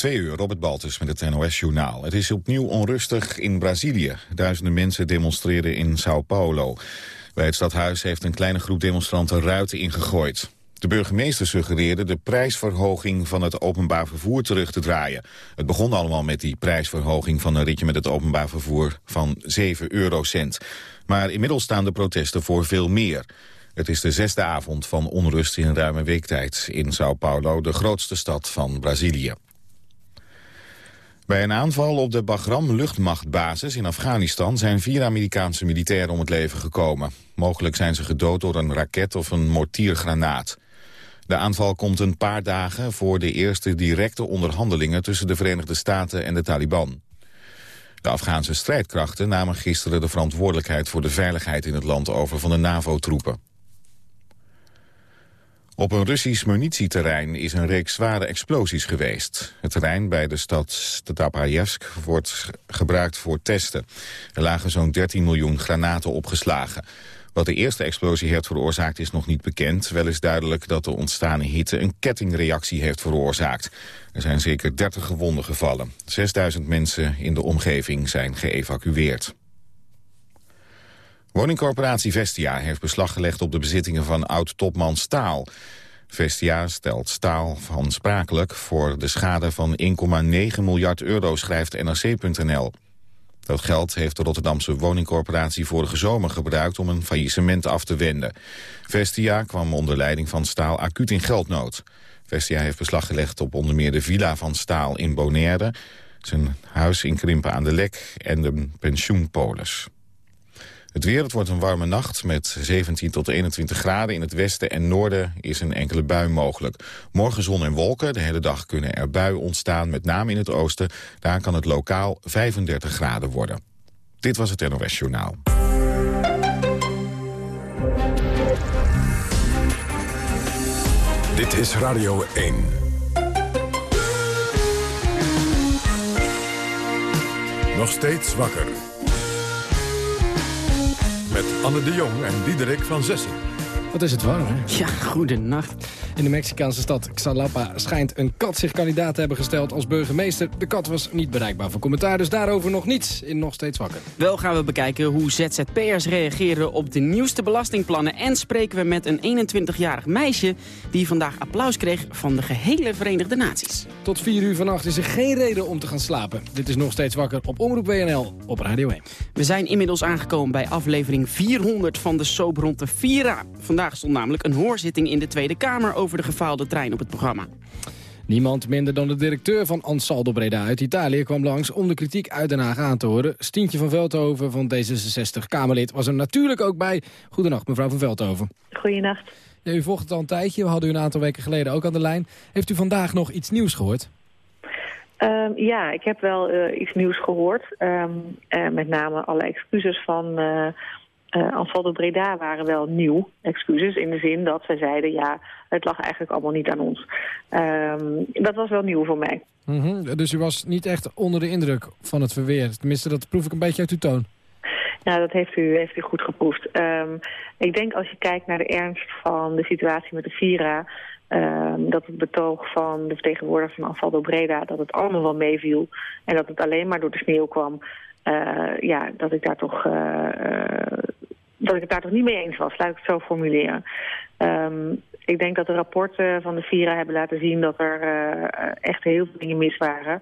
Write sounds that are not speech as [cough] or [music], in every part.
Twee uur, Robert Baltus met het NOS-journaal. Het is opnieuw onrustig in Brazilië. Duizenden mensen demonstreren in Sao Paulo. Bij het stadhuis heeft een kleine groep demonstranten ruiten ingegooid. De burgemeester suggereerde de prijsverhoging van het openbaar vervoer terug te draaien. Het begon allemaal met die prijsverhoging van een ritje met het openbaar vervoer van 7 eurocent. Maar inmiddels staan de protesten voor veel meer. Het is de zesde avond van onrust in ruime weektijd in Sao Paulo, de grootste stad van Brazilië. Bij een aanval op de Bagram luchtmachtbasis in Afghanistan zijn vier Amerikaanse militairen om het leven gekomen. Mogelijk zijn ze gedood door een raket of een mortiergranaat. De aanval komt een paar dagen voor de eerste directe onderhandelingen tussen de Verenigde Staten en de Taliban. De Afghaanse strijdkrachten namen gisteren de verantwoordelijkheid voor de veiligheid in het land over van de NAVO-troepen. Op een Russisch munitieterrein is een reeks zware explosies geweest. Het terrein bij de stad Stapajevsk wordt gebruikt voor testen. Er lagen zo'n 13 miljoen granaten opgeslagen. Wat de eerste explosie heeft veroorzaakt is nog niet bekend. Wel is duidelijk dat de ontstane hitte een kettingreactie heeft veroorzaakt. Er zijn zeker 30 gewonden gevallen. 6000 mensen in de omgeving zijn geëvacueerd. Woningcorporatie Vestia heeft beslag gelegd op de bezittingen van oud-topman Staal. Vestia stelt Staal vansprakelijk voor de schade van 1,9 miljard euro, schrijft NRC.nl. Dat geld heeft de Rotterdamse woningcorporatie vorige zomer gebruikt om een faillissement af te wenden. Vestia kwam onder leiding van Staal acuut in geldnood. Vestia heeft beslag gelegd op onder meer de villa van Staal in Bonaire, zijn huis in Krimpen aan de Lek en de pensioenpolis. Het weer, het wordt een warme nacht met 17 tot 21 graden. In het westen en noorden is een enkele bui mogelijk. Morgen zon en wolken. De hele dag kunnen er buien ontstaan, met name in het oosten. Daar kan het lokaal 35 graden worden. Dit was het NOS Journaal. Dit is Radio 1. Nog steeds wakker met Anne de Jong en Diederik van Zessen. Wat is het warm, hè? Ja, goedenacht. In de Mexicaanse stad Xalapa schijnt een kat zich kandidaat te hebben gesteld als burgemeester. De kat was niet bereikbaar voor commentaar, dus daarover nog niets in Nog Steeds Wakker. Wel gaan we bekijken hoe ZZP'ers reageren op de nieuwste belastingplannen. En spreken we met een 21-jarig meisje die vandaag applaus kreeg van de gehele Verenigde Naties. Tot 4 uur vannacht is er geen reden om te gaan slapen. Dit is Nog Steeds Wakker op Omroep WNL op Radio 1. We zijn inmiddels aangekomen bij aflevering 400 van de soap rond de Vira. Vandaag stond namelijk een hoorzitting in de Tweede Kamer over de gefaalde trein op het programma. Niemand minder dan de directeur van Ansaldo Breda uit Italië kwam langs om de kritiek uit Den Haag aan te horen. Stientje van Veldhoven van D66 Kamerlid was er natuurlijk ook bij. Goedenacht mevrouw van Veldhoven. Goedenacht. Ja, u volgt het al een tijdje, we hadden u een aantal weken geleden ook aan de lijn. Heeft u vandaag nog iets nieuws gehoord? Um, ja, ik heb wel uh, iets nieuws gehoord. Um, uh, met name alle excuses van uh, uh, Ansaldo Breda waren wel nieuw, excuses, in de zin dat zij zeiden... ja, het lag eigenlijk allemaal niet aan ons. Um, dat was wel nieuw voor mij. Mm -hmm. Dus u was niet echt onder de indruk van het verweer? Tenminste, dat proef ik een beetje uit uw toon. Ja, dat heeft u, heeft u goed geproefd. Um, ik denk als je kijkt naar de ernst van de situatie met de Vira... Um, dat het betoog van de vertegenwoordiger van Ansaldo Breda... dat het allemaal wel meeviel en dat het alleen maar door de sneeuw kwam... Uh, ja, dat ik daar toch uh, uh, dat ik het daar toch niet mee eens was, laat ik het zo formuleren. Um, ik denk dat de rapporten van de Vira hebben laten zien dat er echt heel veel dingen mis waren.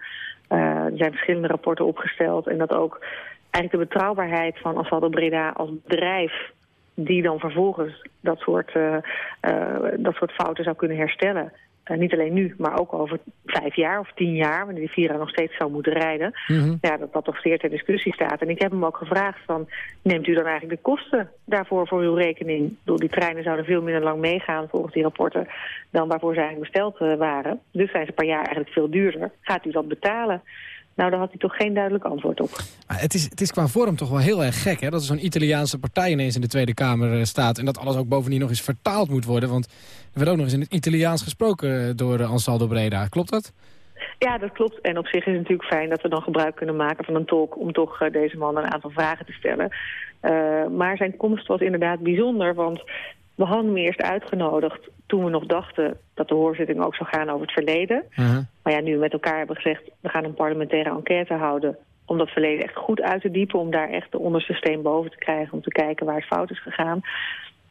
er zijn verschillende rapporten opgesteld en dat ook eigenlijk de betrouwbaarheid van Asfaldo Breda als bedrijf die dan vervolgens dat soort, dat soort fouten zou kunnen herstellen Uh, niet alleen nu, maar ook over vijf jaar of tien jaar... wanneer die Vira nog steeds zou moeten rijden... Mm -hmm. ja, dat dat toch zeer ter discussie staat. En ik heb hem ook gevraagd van... neemt u dan eigenlijk de kosten daarvoor voor uw rekening? Bedoel, die treinen zouden veel minder lang meegaan volgens die rapporten... dan waarvoor ze eigenlijk besteld uh, waren. Dus zijn ze per jaar eigenlijk veel duurder. Gaat u dat betalen? Nou, daar had hij toch geen duidelijk antwoord op. Maar het, is, het is qua vorm toch wel heel erg gek, hè? Dat er zo'n Italiaanse partij ineens in de Tweede Kamer staat... en dat alles ook bovendien nog eens vertaald moet worden. Want er werd ook nog eens in het Italiaans gesproken door Ansaldo Breda. Klopt dat? Ja, dat klopt. En op zich is het natuurlijk fijn dat we dan gebruik kunnen maken van een tolk... om toch deze man een aantal vragen te stellen. Uh, maar zijn komst was inderdaad bijzonder, want we hadden hem eerst uitgenodigd toen we nog dachten dat de hoorzitting ook zou gaan over het verleden. Uh -huh. Maar ja, nu we met elkaar hebben gezegd, we gaan een parlementaire enquête houden om dat verleden echt goed uit te diepen, om daar echt de onderste steen boven te krijgen, om te kijken waar het fout is gegaan.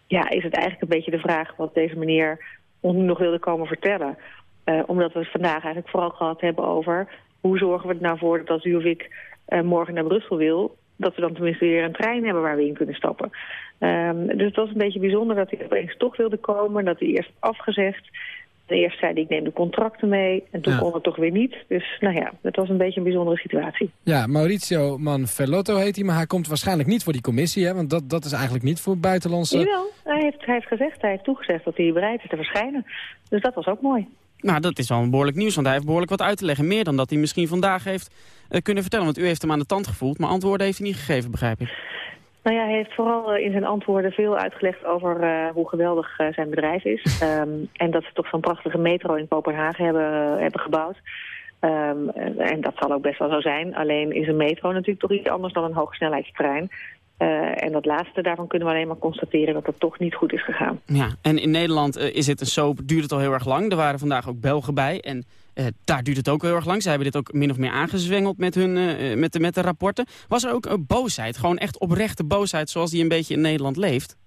Ja, is het eigenlijk een beetje de vraag wat deze meneer ons nu nog wilde komen vertellen. Uh, omdat we het vandaag eigenlijk vooral gehad hebben over hoe zorgen we er nou voor dat als u of ik uh, morgen naar Brussel wil, dat we dan tenminste weer een trein hebben waar we in kunnen stappen. Um, dus het was een beetje bijzonder dat hij opeens toch wilde komen, dat hij eerst afgezegd. Eerst zei hij, ik neem de contracten mee. En toen ja. kon het toch weer niet. Dus nou ja, het was een beetje een bijzondere situatie. Ja, Mauricio Manfellotto heet hij. Maar hij komt waarschijnlijk niet voor die commissie. Hè? Want dat, dat is eigenlijk niet voor buitenlandse... Jawel, hij heeft, hij heeft gezegd, hij heeft toegezegd dat hij bereid is te verschijnen. Dus dat was ook mooi. Nou, dat is wel een behoorlijk nieuws, want hij heeft behoorlijk wat uit te leggen. Meer dan dat hij misschien vandaag heeft uh, kunnen vertellen. Want u heeft hem aan de tand gevoeld, maar antwoorden heeft hij niet gegeven, begrijp ik. Nou ja, hij heeft vooral in zijn antwoorden veel uitgelegd over uh, hoe geweldig uh, zijn bedrijf is. Um, [laughs] en dat ze toch zo'n prachtige metro in Kopenhagen hebben, hebben gebouwd. Um, en dat zal ook best wel zo zijn. Alleen is een metro natuurlijk toch iets anders dan een hoogsnelheidstrein. Uh, en dat laatste, daarvan kunnen we alleen maar constateren dat het toch niet goed is gegaan. Ja, en in Nederland uh, is het een soap, duurt het al heel erg lang. Er waren vandaag ook Belgen bij en uh, daar duurt het ook heel erg lang. Ze hebben dit ook min of meer aangezwengeld met, hun, met, de, met de rapporten. Was er ook boosheid, gewoon echt oprechte boosheid zoals die een beetje in Nederland leeft?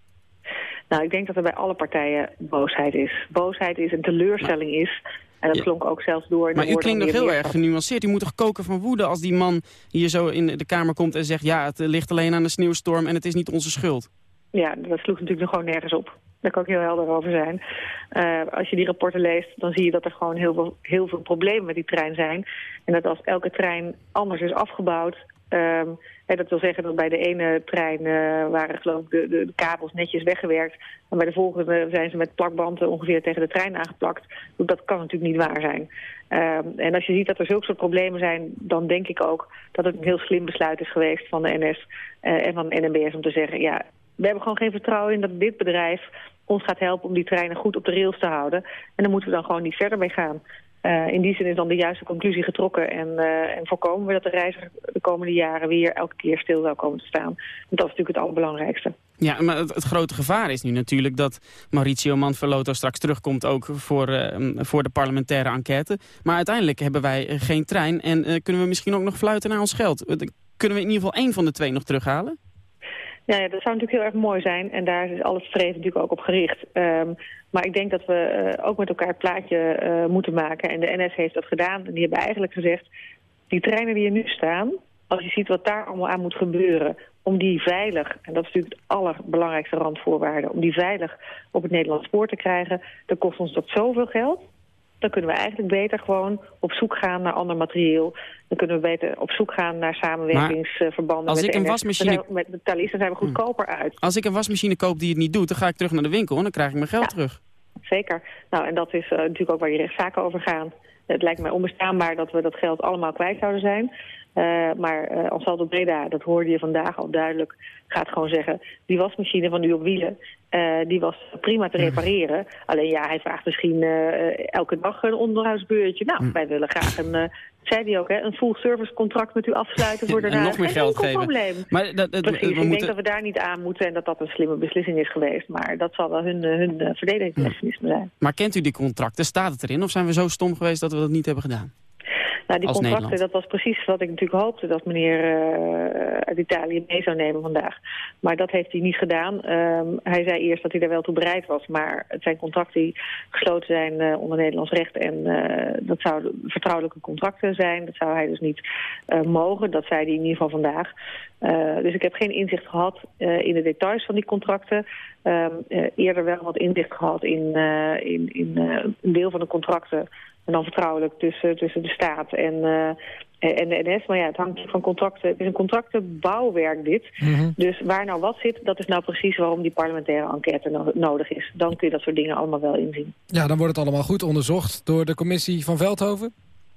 Nou, ik denk dat er bij alle partijen boosheid is. Boosheid is en teleurstelling is en dat ja. klonk ook zelfs door. Maar u klinkt nog heel erg genuanceerd. U moet toch koken van woede als die man hier zo in de kamer komt en zegt... ja, het ligt alleen aan de sneeuwstorm en het is niet onze schuld. Ja, dat sloeg natuurlijk nog gewoon nergens op. Daar kan ik heel helder over zijn. Uh, als je die rapporten leest, dan zie je dat er gewoon heel veel, heel veel problemen met die trein zijn. En dat als elke trein anders is afgebouwd... Um, He, dat wil zeggen dat bij de ene trein uh, waren geloof ik de, de, kabels netjes weggewerkt. En bij de volgende zijn ze met plakbanden ongeveer tegen de trein aangeplakt. Dat kan natuurlijk niet waar zijn. Um, en als je ziet dat er zulke soort problemen zijn, dan denk ik ook dat het een heel slim besluit is geweest van de NS uh, en van de NMBS om te zeggen... ja, we hebben gewoon geen vertrouwen in dat dit bedrijf ons gaat helpen om die treinen goed op de rails te houden. En dan moeten we dan gewoon niet verder mee gaan. Uh, in die zin is dan de juiste conclusie getrokken en, uh, en voorkomen we dat de reiziger de komende jaren weer elke keer stil zou komen te staan. Dat is natuurlijk het allerbelangrijkste. Ja, maar het, grote gevaar is nu natuurlijk dat Mauricio Manfrotto straks terugkomt ook voor, uh, voor de parlementaire enquête. Maar uiteindelijk hebben wij geen trein en kunnen we misschien ook nog fluiten naar ons geld. Kunnen we in ieder geval één van de twee nog terughalen? Ja, dat zou natuurlijk heel erg mooi zijn. En daar is alles streven natuurlijk ook op gericht. Um, maar ik denk dat we uh, ook met elkaar het plaatje uh, moeten maken. En de NS heeft dat gedaan. En die hebben eigenlijk gezegd... die treinen die er nu staan... als je ziet wat daar allemaal aan moet gebeuren... om die veilig, en dat is natuurlijk het allerbelangrijkste randvoorwaarde... om die veilig op het Nederlands spoor te krijgen... dan kost ons dat zoveel geld dan kunnen we eigenlijk beter gewoon op zoek gaan naar ander materieel. Dan kunnen we beter op zoek gaan naar samenwerkingsverbanden. Als met ik een wasmachine... Dan met de Thalys, dan zijn we goedkoper uit. Als ik een wasmachine koop die het niet doet, dan ga ik terug naar de winkel en dan krijg ik mijn geld ja, terug. Zeker. Nou, en dat is uh, natuurlijk ook waar die rechtszaken over gaan. Het lijkt mij onbestaanbaar dat we dat geld allemaal kwijt zouden zijn. Uh, maar uh, Ansaldo Breda, dat hoorde je vandaag al duidelijk, gaat gewoon zeggen... die wasmachine van u op wielen, uh, die was prima te repareren. Alleen ja, hij vraagt misschien elke dag een onderhoudsbeurtje. Nou, wij willen graag een, zei hij ook, hè, een full service contract met u afsluiten voor en nog meer geld geven. probleem. Maar dat, dat, Precies, we ik moeten... denk dat we daar niet aan moeten en dat dat een slimme beslissing is geweest. Maar dat zal wel hun, hun verdedigingsmechanisme zijn. Maar kent u die contracten? Staat het erin? Of zijn we zo stom geweest dat we dat niet hebben gedaan? Nou, die Als contracten, Nederland. dat was precies wat ik natuurlijk hoopte dat meneer uh, uit Italië mee zou nemen vandaag. Maar dat heeft hij niet gedaan. Um, hij zei eerst dat hij daar wel toe bereid was, maar het zijn contracten die gesloten zijn uh, onder Nederlands recht. En uh, dat zouden vertrouwelijke contracten zijn. Dat zou hij dus niet mogen. Dat zei hij in ieder geval vandaag. dus ik heb geen inzicht gehad in de details van die contracten. Um, eerder wel wat inzicht gehad in, in, in een deel van de contracten en dan vertrouwelijk tussen, tussen de staat en, uh, en de NS. Maar ja, het hangt van contracten. Het is een contractenbouwwerk dit. Mm -hmm. Dus waar nou wat zit, dat is nou precies waarom die parlementaire enquête no nodig is. Dan kun je dat soort dingen allemaal wel inzien. Ja, dan wordt het allemaal goed onderzocht door de commissie van Veldhoven?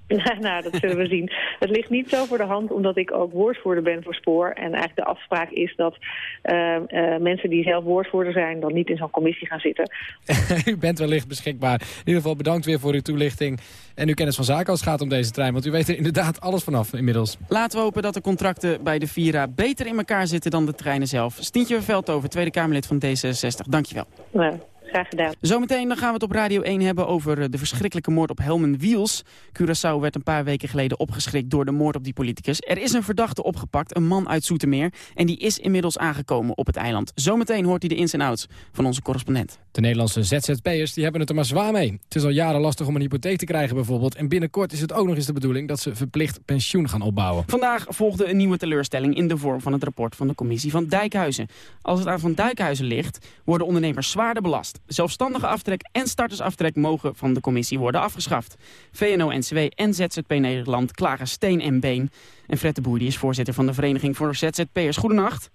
[laughs] nou, dat zullen we zien. Het ligt niet zo voor de hand, omdat ik ook woordvoerder ben voor Spoor. En eigenlijk de afspraak is dat uh, uh, mensen die zelf woordvoerder zijn... dan niet in zo'n commissie gaan zitten. [laughs] u bent wellicht beschikbaar. In ieder geval bedankt weer voor uw toelichting en uw kennis van zaken als het gaat om deze trein. Want u weet er inderdaad alles vanaf inmiddels. Laten we hopen dat de contracten bij de Vira beter in elkaar zitten dan de treinen zelf. Stientje Veldhoven, Tweede Kamerlid van D66. Dankjewel. Ja. Graag gedaan. Zometeen dan gaan we het op Radio 1 hebben over eh, de verschrikkelijke moord op Helmen Wiels. Curaçao werd een paar weken geleden opgeschrikt door de moord op die politicus. Er is een verdachte opgepakt, een man uit Zoetermeer. En die is inmiddels aangekomen op het eiland. Zometeen hoort hij de ins en outs van onze correspondent. De Nederlandse ZZP'ers die hebben het er maar zwaar mee. Het is al jaren lastig om een hypotheek te krijgen bijvoorbeeld. En binnenkort is het ook nog eens de bedoeling dat ze verplicht pensioen gaan opbouwen. Vandaag volgde een nieuwe teleurstelling in de vorm van het rapport van de commissie van Dijkhuizen. Als het aan Van Dijkhuizen ligt, worden ondernemers zwaarder belast. Zelfstandige aftrek en startersaftrek mogen van de commissie worden afgeschaft. VNO-NCW en ZZP Nederland klagen steen en been. En Fred de Boer die is voorzitter van de Vereniging voor ZZP'ers. Goedenacht.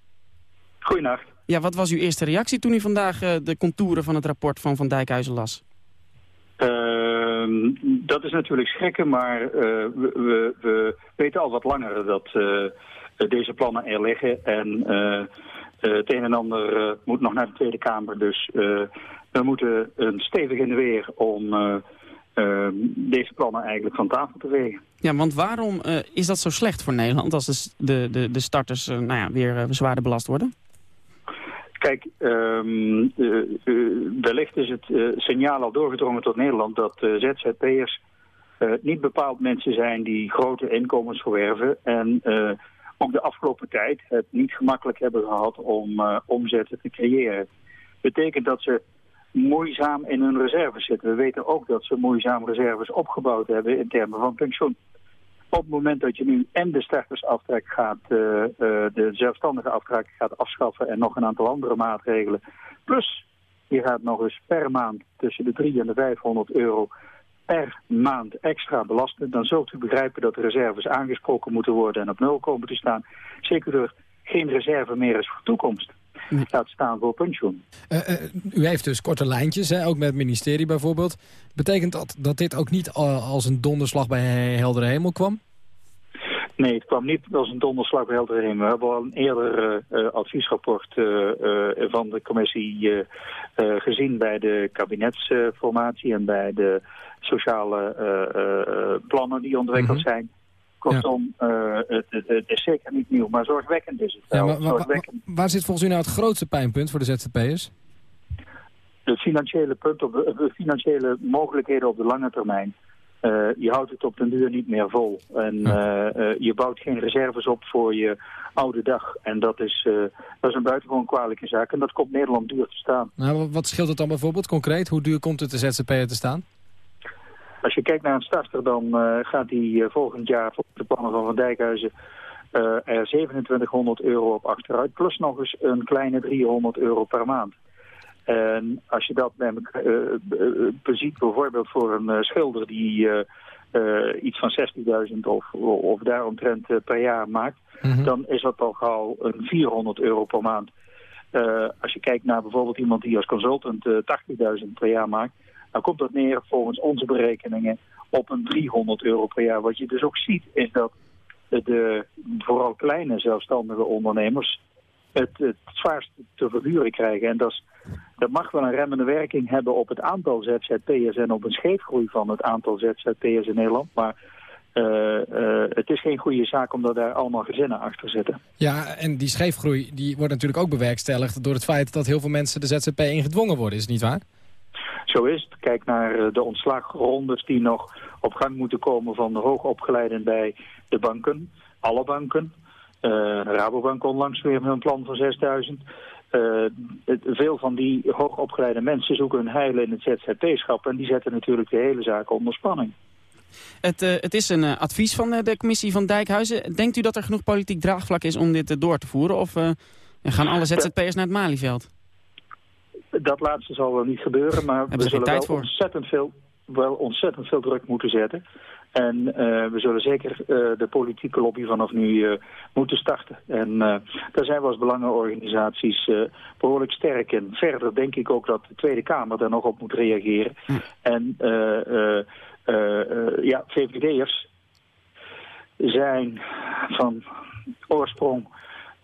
Goedenacht. Ja, wat was uw eerste reactie toen u vandaag uh, de contouren van het rapport van Van Dijkhuizen las? Uh, dat is natuurlijk schrikken, maar uh, we, we, we, weten al wat langer dat uh, deze plannen er liggen. En het een en ander moet nog naar de Tweede Kamer. Dus we moeten een stevig in de weer om ehm, deze plannen eigenlijk van tafel te wegen. Ja, want waarom is dat zo slecht voor Nederland als de, de, de starters nou ja, weer zwaarder belast worden? Kijk, um, uh, uh, wellicht is het uh, signaal al doorgedrongen tot Nederland dat ZZP'ers niet bepaald mensen zijn die grote inkomens verwerven. En ook de afgelopen tijd het niet gemakkelijk hebben gehad om omzetten te creëren. Betekent dat ze moeizaam in hun reserves zitten. We weten ook dat ze moeizaam reserves opgebouwd hebben in termen van pensioen op het moment dat je nu en de startersaftrek gaat, uh, uh, de zelfstandige aftrek gaat afschaffen en nog een aantal andere maatregelen. Plus, je gaat nog eens per maand tussen de 300 en de 500 euro per maand extra belasten. Dan zult u begrijpen dat de reserves aangesproken moeten worden en op nul komen te staan. Zeker er geen reserve meer is voor toekomst. Laat staan voor pensioen. Uh, u heeft dus korte lijntjes, hè, ook met het ministerie bijvoorbeeld. Betekent dat dat dit ook niet als een donderslag bij heldere hemel kwam? Nee, het kwam niet als een donderslag bij heldere hemel. We hebben al een eerder uh, adviesrapport uh, van de commissie gezien bij de kabinetsformatie en bij de sociale plannen die ontwikkeld mhm. zijn. Kortom, ja. het, het, het, is zeker niet nieuw, maar zorgwekkend is het wel. Ja, maar, zorgwekkend. Waar, zit volgens u nou het grootste pijnpunt voor de ZZP'ers? De financiële, punt op de, de financiële mogelijkheden op de lange termijn. Uh, je houdt het op den duur niet meer vol. En uh, uh, je bouwt geen reserves op voor je oude dag. En dat is, dat is een buitengewoon kwalijke zaak. En dat komt Nederland duur te staan. Nou, wat scheelt het dan bijvoorbeeld concreet? Hoe duur komt het de ZZP'er te staan? Als je kijkt naar een starter, dan gaat die volgend jaar volgens de plannen van Van Dijkhuizen er 2700 euro op achteruit. Plus nog eens een kleine 300 euro per maand. En als je dat namelijk beziet bijvoorbeeld voor een schilder die uh, iets van 60.000 of, of daaromtrent per jaar maakt, mm -hmm. dan is dat al gauw een 400 euro per maand. als je kijkt naar bijvoorbeeld iemand die als consultant 80.000 per jaar maakt, dan komt dat neer volgens onze berekeningen op een 300 euro per jaar. Wat je dus ook ziet is dat de vooral kleine zelfstandige ondernemers het, het zwaarst te verduren krijgen. En dat, is, dat mag wel een remmende werking hebben op het aantal ZZP'ers en op een scheefgroei van het aantal ZZP'ers in Nederland. Maar uh, uh, het is geen goede zaak omdat daar allemaal gezinnen achter zitten. Ja, en die scheefgroei die wordt natuurlijk ook bewerkstelligd door het feit dat heel veel mensen de ZZP ingedwongen worden, is het niet waar? Zo is het. Kijk naar eh, de ontslagrondes die nog op gang moeten komen van de hoogopgeleiden bij de banken. Alle banken. Uh, Rabobank onlangs weer met een plan van 6000. Uh, veel van die hoogopgeleide mensen zoeken hun heil in het ZZP-schap... en die zetten natuurlijk de hele zaak onder spanning. Het, uh, het is een uh, advies van de commissie van Dijkhuizen. Denkt u dat er genoeg politiek draagvlak is om dit door te voeren? Of gaan alle ZZP'ers naar het Malieveld? Dat laatste zal wel niet gebeuren, maar we zullen wel ontzettend, veel, wel ontzettend veel druk moeten zetten. En uh, we zullen zeker uh, de politieke lobby vanaf nu uh, moeten starten. En daar zijn we als belangenorganisaties behoorlijk sterk in. Verder denk ik ook dat de Tweede Kamer daar nog op moet reageren. Hm. En ja, VVD'ers zijn van oorsprong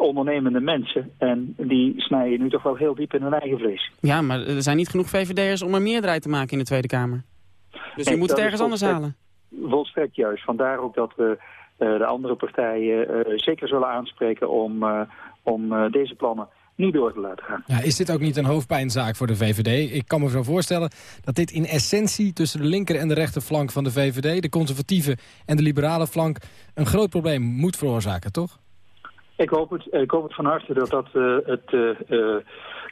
ondernemende mensen. En die snijden nu toch wel heel diep in hun eigen vlees. Ja, maar er zijn niet genoeg VVD'ers om een meerderheid te maken in de Tweede Kamer. Dus je moet het ergens anders halen volstrekt juist. Vandaar ook dat we uh, de andere partijen uh, zeker zullen aanspreken om, uh, om deze plannen niet door te laten gaan. Ja, is dit ook niet een hoofdpijnzaak voor de VVD? Ik kan me zo voorstellen dat dit in essentie tussen de linker en de rechterflank van de VVD... de conservatieve en de liberale flank een groot probleem moet veroorzaken, toch? Ik hoop het, ik hoop het van harte dat dat, uh, het, uh,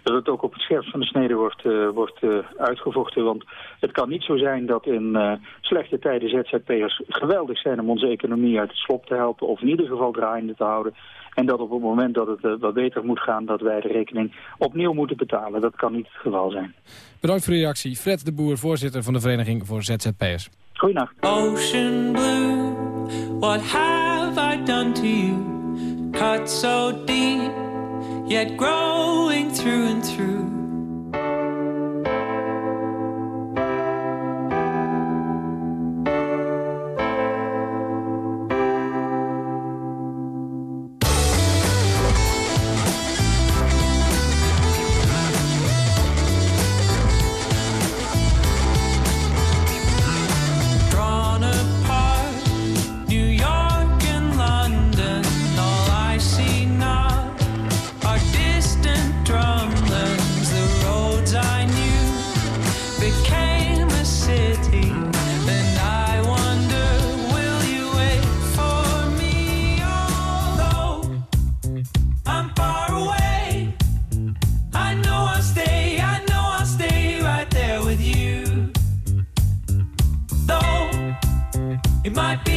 dat het ook op het scherpst van de snede wordt, uh, wordt uitgevochten. Want het kan niet zo zijn dat in slechte tijden ZZP'ers geweldig zijn om onze economie uit het slop te helpen. Of in ieder geval draaiende te houden. En dat op het moment dat het wat beter moet gaan, dat wij de rekening opnieuw moeten betalen. Dat kan niet het geval zijn. Bedankt voor uw reactie. Fred de Boer, voorzitter van de Vereniging voor ZZP'ers. Goeienacht. Ocean blue, what have I done to you? Cut so deep, yet growing through and through.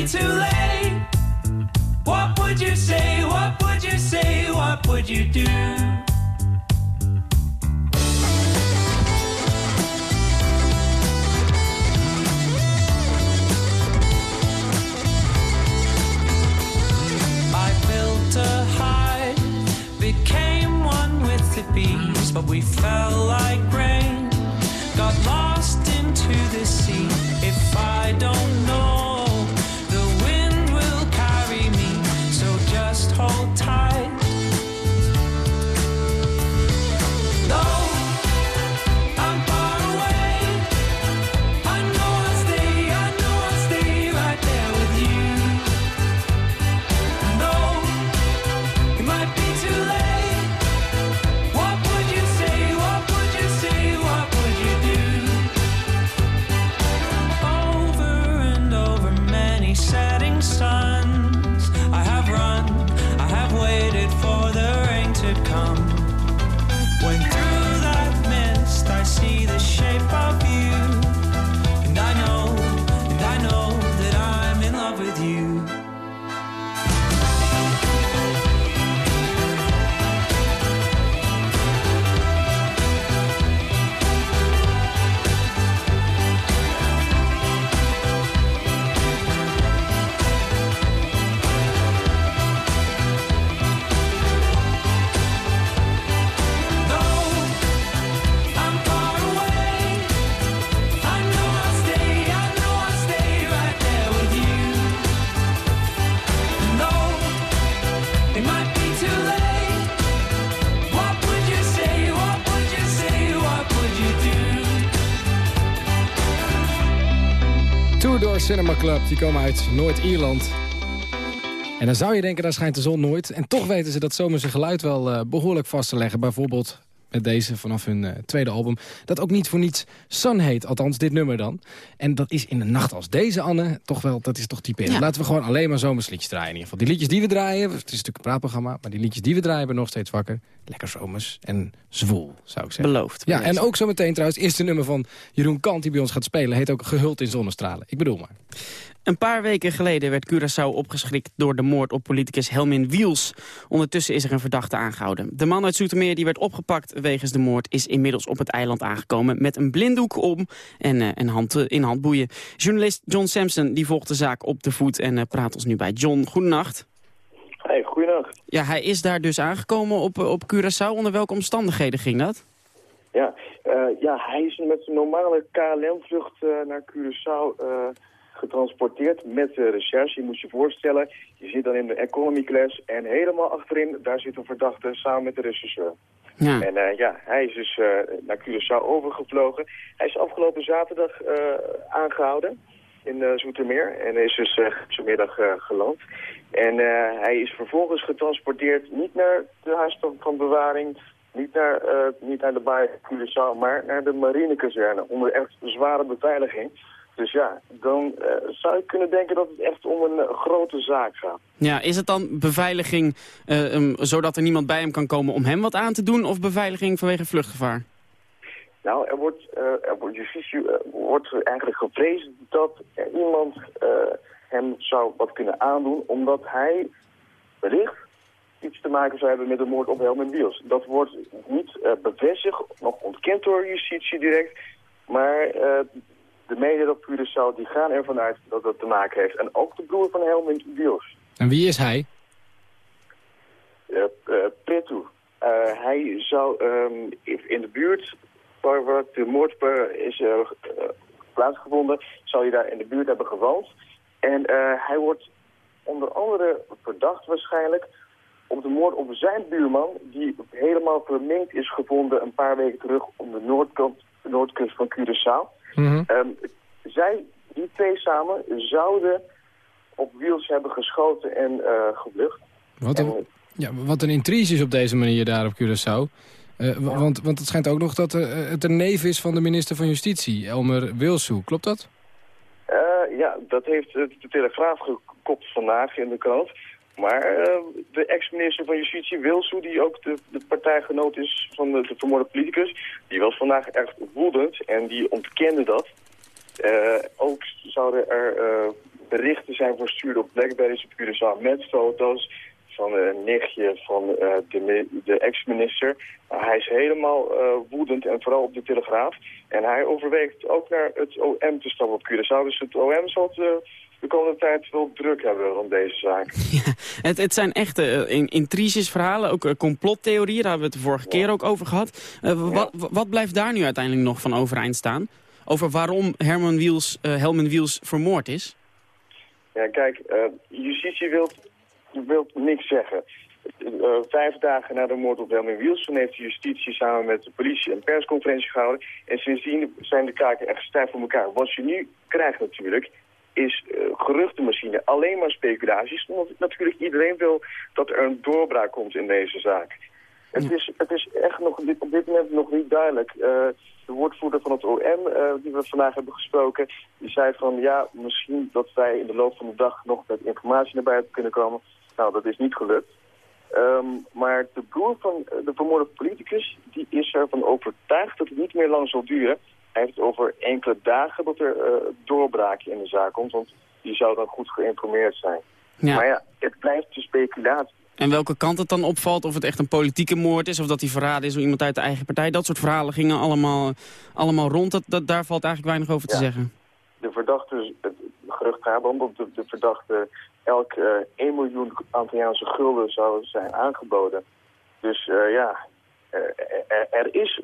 too late. What would you say? What would you say? What would you do? I built a hive, became one with the bees, but we fell like rain, got lost into the sea Cinema Club. Die komen uit Noord-Ierland. En dan zou je denken, daar schijnt de zon nooit. En toch weten ze dat zomerse geluid wel uh, behoorlijk vast te leggen. Bijvoorbeeld met deze vanaf hun uh, tweede album. Dat ook niet voor niets Sun heet, althans dit nummer dan. En dat is in een nacht als deze, Anne, toch wel, dat is toch typerend. Ja. Laten we gewoon alleen maar zomersliedjes draaien in ieder geval. Die liedjes die we draaien, het is natuurlijk een praatprogramma... maar die liedjes die we draaien hebben nog steeds wakker. Lekker zomers en zwoel, zou ik zeggen. Beloofd. Ja, en ook zometeen trouwens, het eerste nummer van Jeroen Kant... die bij ons gaat spelen, heet ook Gehuld in zonnestralen. Ik bedoel maar. Een paar weken geleden werd Curaçao opgeschrikt door de moord op politicus Helmin Wiels. Ondertussen is er een verdachte aangehouden. De man uit Zoetermeer die werd opgepakt wegens de moord is inmiddels op het eiland aangekomen met een blinddoek om en, uh, en hand, uh, in handboeien. Journalist John Sampson die volgt de zaak op de voet en uh, praat ons nu bij. John, goedenacht. Hey, goedenacht. Ja, hij is daar dus aangekomen op, op Curaçao. Onder welke omstandigheden ging dat? Ja, ja hij is met een normale KLM-vlucht naar Curaçao getransporteerd met de recherche. Je moet je voorstellen, je zit dan in de economy class en helemaal achterin, daar zit een verdachte samen met de rechercheur. Ja. En uh, ja, hij is dus uh, naar Curaçao overgevlogen. Hij is afgelopen zaterdag uh, aangehouden in Zoetermeer en is dus vanmiddag geland. En hij is vervolgens getransporteerd niet naar de huis van bewaring, niet naar, eh, niet naar de baai Curaçao, maar naar de marinekazerne onder echt zware beveiliging. Dus ja, dan eh, zou je kunnen denken dat het echt om een eh, grote zaak gaat. Ja, is het dan beveiliging eh, um, zodat er niemand bij hem kan komen om hem wat aan te doen... of beveiliging vanwege vluchtgevaar? Nou, er wordt, er wordt justitie wordt eigenlijk gevreesd dat er iemand hem zou wat kunnen aandoen... omdat hij wellicht iets te maken zou hebben met de moord op Helmut Biels. Dat wordt niet bevestigd, nog ontkend door justitie direct... maar de media op Curaçao die gaan ervan uit dat dat te maken heeft. En ook de broer van Helmut Biels. En wie is hij? uh, uh, Pretu. Uh, hij zou um, in de buurt waar, waar de moord is plaatsgevonden, zou hij daar in de buurt hebben gewoond. En hij wordt onder andere verdacht waarschijnlijk op de moord op zijn buurman, die helemaal verminkt is gevonden een paar weken terug op de noordkant, noordkust van Curaçao. Mm -hmm. um, zij, die twee samen, zouden op wiels hebben geschoten en gevlucht. Wat een, en, ja, wat een intrige is op deze manier daar op Curaçao. Uh, ja. want, want het schijnt ook nog dat uh, het een neef is van de minister van Justitie, Elmer Wilsoe. Klopt dat? Uh, ja, dat heeft de Telegraaf gekopt vandaag in de krant. Maar de ex-minister van Justitie, Wilsoe, die ook de, de partijgenoot is van de, de vermoorde politicus... die was vandaag echt woedend en die ontkende dat. ook zouden er berichten zijn verstuurd op Blackberry's op Curaçao met foto's van een nichtje van de, de ex-minister. Hij is helemaal woedend en vooral op de Telegraaf. En hij overweegt ook naar het OM te stappen op Curaçao. Dus het OM zal het de komende tijd wel druk hebben rond deze zaak. [laughs] Ja, het, het zijn echte uh, intriges verhalen, ook uh, complottheorieën. Daar hebben we het de vorige keer ook over gehad. Uh, wat, wat blijft daar nu uiteindelijk nog van overeind staan? Over waarom Herman Wiels, Helman Wiels vermoord is? Ja, kijk, justitie wil wil niks zeggen. Uh, vijf dagen na de moord op Helmin Wielsen heeft de justitie samen met de politie een persconferentie gehouden. En sindsdien zijn de kaken echt stijf voor elkaar. Wat je nu krijgt natuurlijk is uh, geruchtenmachine, alleen maar speculaties. Omdat natuurlijk iedereen wil dat er een doorbraak komt in deze zaak. Het, is, het is echt nog op dit moment nog niet duidelijk. Uh, de woordvoerder van het OM, uh, die we vandaag hebben gesproken, die zei van ja, misschien dat wij in de loop van de dag nog met informatie naar buiten kunnen komen. Nou, dat is niet gelukt. Um, maar de broer van de vermoorde politicus, die is ervan overtuigd dat het niet meer lang zal duren. Hij heeft over enkele dagen dat er uh, doorbraken in de zaak komt, want die zou dan goed geïnformeerd zijn. Ja. Maar ja, het blijft de speculatie. En welke kant het dan opvalt, of het echt een politieke moord is... of dat hij verraden is door iemand uit de eigen partij. Dat soort verhalen gingen allemaal, allemaal rond. Dat, dat, daar valt eigenlijk weinig over te ja. zeggen. De verdachte, het gerucht gaat om dat de, de verdachte elk uh, 1 miljoen Antilliaanse gulden zou zijn aangeboden. Dus uh, ja, er, er, is,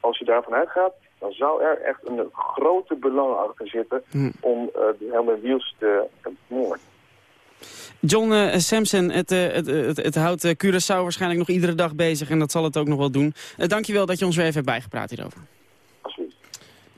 als je daarvan uitgaat... dan zou er echt een grote belang achter zitten... Hm. om uh, de Helmer Wiels te vermoorden. John uh, Sampson, het, uh, het, het, het, houdt uh, Curaçao waarschijnlijk nog iedere dag bezig... en dat zal het ook nog wel doen. Uh, dankjewel dat je ons weer even hebt bijgepraat hierover.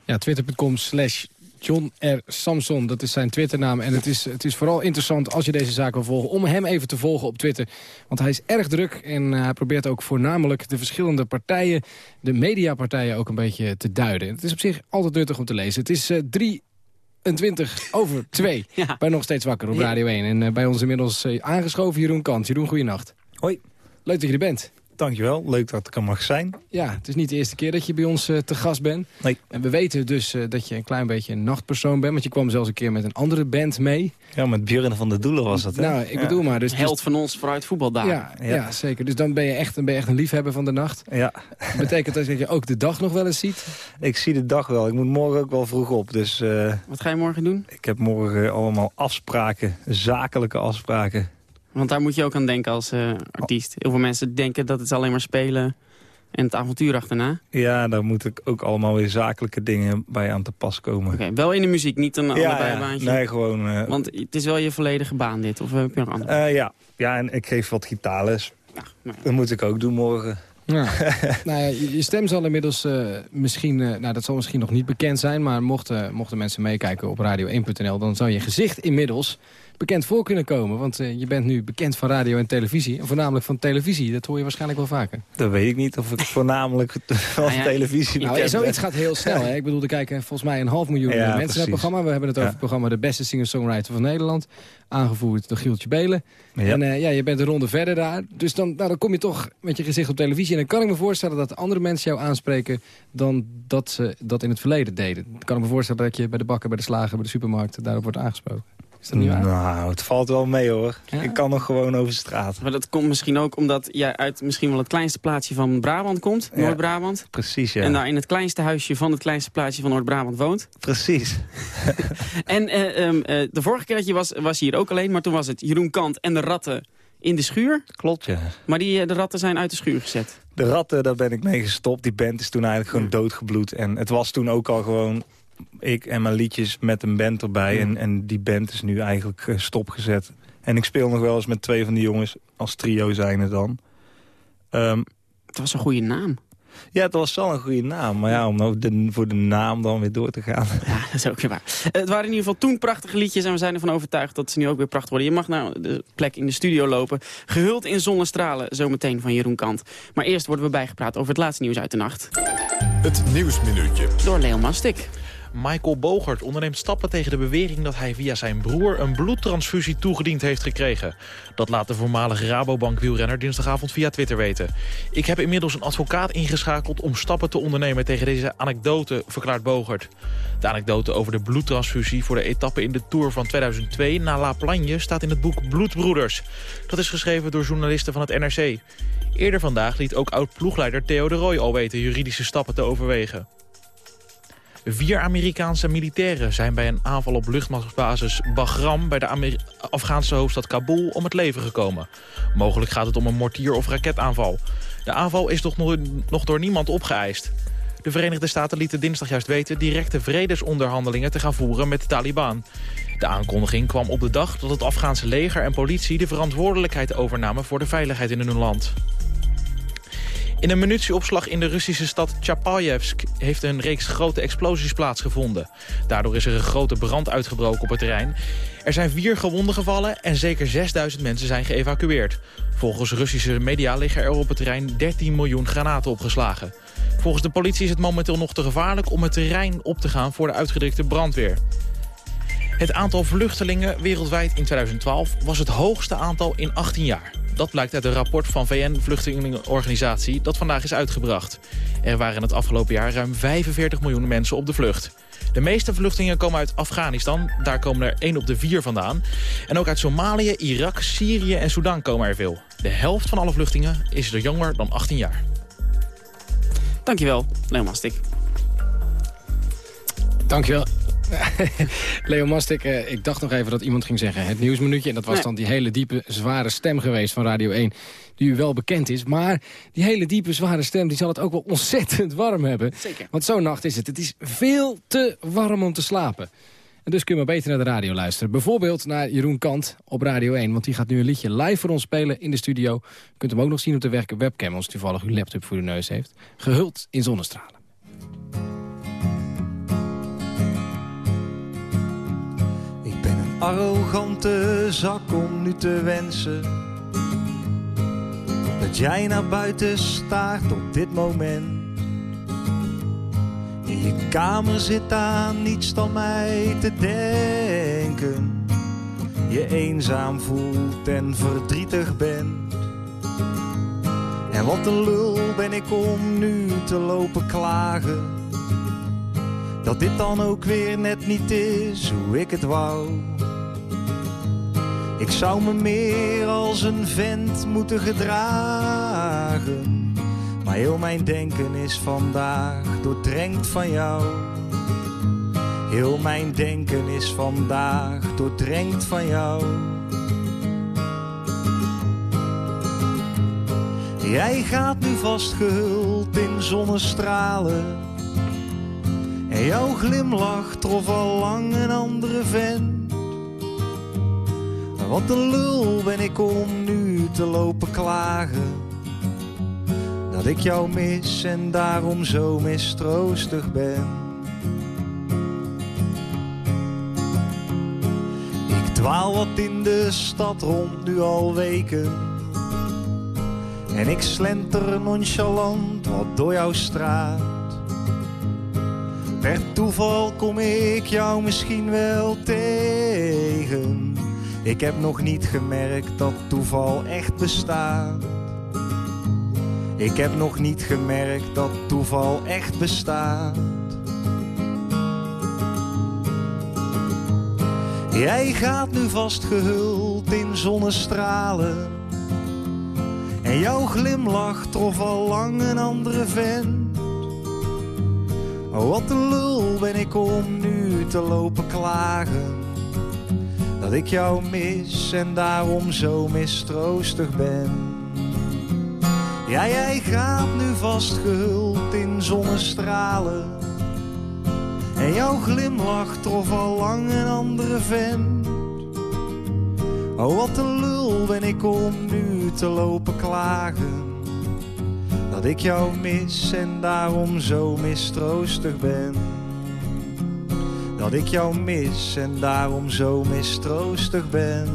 Ja, twitter.com slash John R. Samson, dat is zijn Twitternaam. En het is, het is vooral interessant als je deze zaak wil volgen... om hem even te volgen op Twitter. Want hij is erg druk en hij probeert ook voornamelijk de verschillende partijen... de mediapartijen ook een beetje te duiden. Het is op zich altijd nuttig om te lezen. Het is drie 20 over 2. [laughs] ja. Bij Nog Steeds Wakker op Radio 1. En uh, bij ons inmiddels uh, aangeschoven Jeroen Kant. Jeroen, goeienacht. Hoi. Leuk dat je er bent. Dankjewel, leuk dat ik er mag zijn. Ja, het is niet de eerste keer dat je bij ons uh, te gast bent. Nee. En we weten dus uh, dat je een klein beetje een nachtpersoon bent. Want je kwam zelfs een keer met een andere band mee. Ja, met Björn van de Doelen was dat, hè? Nou, ik bedoel maar. Dus, Held dus, van ons vooruit voetbaldagen. Ja, ja. ja, zeker. Dus dan ben je, echt, dan ben je echt een liefhebber van de nacht. Ja. Betekent dat je ook de dag nog wel eens ziet? [laughs] Ik zie de dag wel. Ik moet morgen ook wel vroeg op. Dus, uh, Wat ga je morgen doen? Ik heb morgen allemaal afspraken, zakelijke afspraken. Want daar moet je ook aan denken als uh, artiest. Heel veel mensen denken dat het alleen maar spelen en het avontuur achterna. Ja, daar moet ik ook allemaal weer zakelijke dingen bij aan te pas komen. Oké, okay, wel in de muziek, niet een ja, ander bijbaantje? Nee, gewoon... Uh, Want het is wel je volledige baan dit, of heb je nog andere? Uh, ja. ja, en ik geef wat gitaarles. Ja, nou ja. Dat moet ik ook doen morgen. Ja. [laughs] nou ja, je stem zal inmiddels uh, misschien, uh, nou dat zal misschien nog niet bekend zijn, maar mochten, mochten mensen meekijken op radio1.nl, dan zou je gezicht inmiddels bekend voor kunnen komen. Want eh, je bent nu bekend van radio en televisie. En voornamelijk van televisie. Dat hoor je waarschijnlijk wel vaker. Dat weet ik niet of ik voornamelijk [laughs] van Nou ja, televisie Nou, bekend zoiets gaat heel snel. Hè? Ik bedoel, er kijken volgens mij een half miljoen Ja, mensen naar het programma. We hebben het over het programma De Beste Singer-Songwriter van Nederland. Aangevoerd door Gieltje Belen. Ja. En eh, ja, je bent een ronde verder daar. Dus dan, nou, dan kom je toch met je gezicht op televisie. En dan kan ik me voorstellen dat andere mensen jou aanspreken... dan dat ze dat in het verleden deden. Dan kan ik me voorstellen dat je bij de bakken, bij de slager, bij de supermarkt... daarop wordt aangesproken. Is dat niet waar? Nou, het valt wel mee hoor. Ja? Ik kan nog gewoon over straat. Maar dat komt misschien ook omdat jij uit misschien wel het kleinste plaatsje van Brabant komt. Ja. Noord-Brabant. Precies, ja. En daar in het kleinste huisje van het kleinste plaatsje van Noord-Brabant woont. Precies. [laughs] En eh, ehm, eh, de vorige keer dat je was, was je hier ook alleen. Maar toen was het Jeroen Kant en de ratten in de schuur. Klopt, ja. Maar die, eh, de ratten zijn uit de schuur gezet. De ratten, daar ben ik mee gestopt. Die band is toen eigenlijk gewoon doodgebloed. En het was toen ook al gewoon ik en mijn liedjes met een band erbij. En, en die band is nu eigenlijk eh, stopgezet. En ik speel nog wel eens met twee van die jongens. Als trio zijn het dan. Ehm, Het was een goede naam. ja, het was wel een goede naam. Maar ja, om nou de, voor de naam dan weer door te gaan. Ja, dat is ook weer waar. Het waren in ieder geval toen prachtige liedjes en we zijn ervan overtuigd dat ze nu ook weer prachtig worden. Je mag naar de plek in de studio lopen. Gehuld in zonnestralen, zometeen van Jeroen Kant. Maar eerst worden we bijgepraat over het laatste nieuws uit de nacht. Het Nieuwsminuutje. Door Leo Mastik. Michael Bogert onderneemt stappen tegen de bewering dat hij via zijn broer een bloedtransfusie toegediend heeft gekregen. Dat laat de voormalige Rabobank-wielrenner dinsdagavond via Twitter weten. Ik heb inmiddels een advocaat ingeschakeld om stappen te ondernemen tegen deze anekdote, verklaart Bogert. De anekdote over de bloedtransfusie voor de etappe in de Tour van 2002 na La Plagne staat in het boek Bloedbroeders. Dat is geschreven door journalisten van het NRC. Eerder vandaag liet ook oud-ploegleider Theo de Roy al weten juridische stappen te overwegen. Vier Amerikaanse militairen zijn bij een aanval op luchtmachtbasis Bagram... bij de Afghaanse hoofdstad Kabul om het leven gekomen. Mogelijk gaat het om een mortier- of raketaanval. De aanval is toch nog, nog door niemand opgeëist. De Verenigde Staten lieten dinsdag juist weten... directe vredesonderhandelingen te gaan voeren met de Taliban. De aankondiging kwam op de dag dat het Afghaanse leger en politie... de verantwoordelijkheid overnamen voor de veiligheid in hun land. In een munitieopslag in de Russische stad Chapayevsk heeft een reeks grote explosies plaatsgevonden. Daardoor is er een grote brand uitgebroken op het terrein. Er zijn vier gewonden gevallen en zeker 6000 mensen zijn geëvacueerd. Volgens Russische media liggen er op het terrein 13 miljoen granaten opgeslagen. Volgens de politie is het momenteel nog te gevaarlijk om het terrein op te gaan voor de uitgedrukte brandweer. Het aantal vluchtelingen wereldwijd in 2012 was het hoogste aantal in 18 jaar. Dat blijkt uit een rapport van VN-vluchtelingenorganisatie dat vandaag is uitgebracht. Er waren het afgelopen jaar ruim 45 miljoen mensen op de vlucht. De meeste vluchtelingen komen uit Afghanistan, daar komen er 1 op de 4 vandaan. En ook uit Somalië, Irak, Syrië en Sudan komen er veel. De helft van alle vluchtelingen is er jonger dan 18 jaar. Dankjewel, Leo Mastik. Dankjewel. [laughs] Leo Mastik, eh, ik dacht nog even dat iemand ging zeggen het nieuwsminuutje. En dat was Nee. dan die hele diepe, zware stem geweest van Radio 1. Die u wel bekend is. Maar die hele diepe, zware stem die zal het ook wel [laughs] ontzettend warm hebben. Zeker. Want zo'n nacht is het. Het is veel te warm om te slapen. En dus kun je maar beter naar de radio luisteren. Bijvoorbeeld naar Jeroen Kant op Radio 1. Want die gaat nu een liedje live voor ons spelen in de studio. Je kunt hem ook nog zien op de werken webcam... als toevallig uw laptop voor uw neus heeft. Gehuld in zonnestralen. Arrogante zak om nu te wensen Dat jij naar buiten staart op dit moment. In je kamer zit aan niets dan mij te denken. Je eenzaam voelt en verdrietig bent. En wat een lul ben ik om nu te lopen klagen. Dat dit dan ook weer net niet is hoe ik het wou. Ik zou me meer als een vent moeten gedragen. Maar heel mijn denken is vandaag doordrenkt van jou. Heel mijn denken is vandaag doordrenkt van jou. Jij gaat nu vast gehuld in zonnestralen. En jouw glimlach trof al lang een andere vent. Wat een lul ben ik om nu te lopen klagen. Dat ik jou mis en daarom zo mistroostig ben. Ik dwaal wat in de stad rond nu al weken. En ik slenter nonchalant wat door jouw straat. Per toeval kom ik jou misschien wel tegen. Ik heb nog niet gemerkt dat toeval echt bestaat. Ik heb nog niet gemerkt dat toeval echt bestaat. Jij gaat nu vast gehuld in zonnestralen. En jouw glimlach trof al lang een andere vent. Oh, wat een lul ben ik om nu te lopen klagen. Dat ik jou mis en daarom zo mistroostig ben. Ja, jij gaat nu vast gehuld in zonnestralen. En jouw glimlach trof al lang een andere vent. Oh, wat een lul ben ik om nu te lopen klagen. Dat ik jou mis en daarom zo mistroostig ben. Dat ik jou mis en daarom zo mistroostig ben.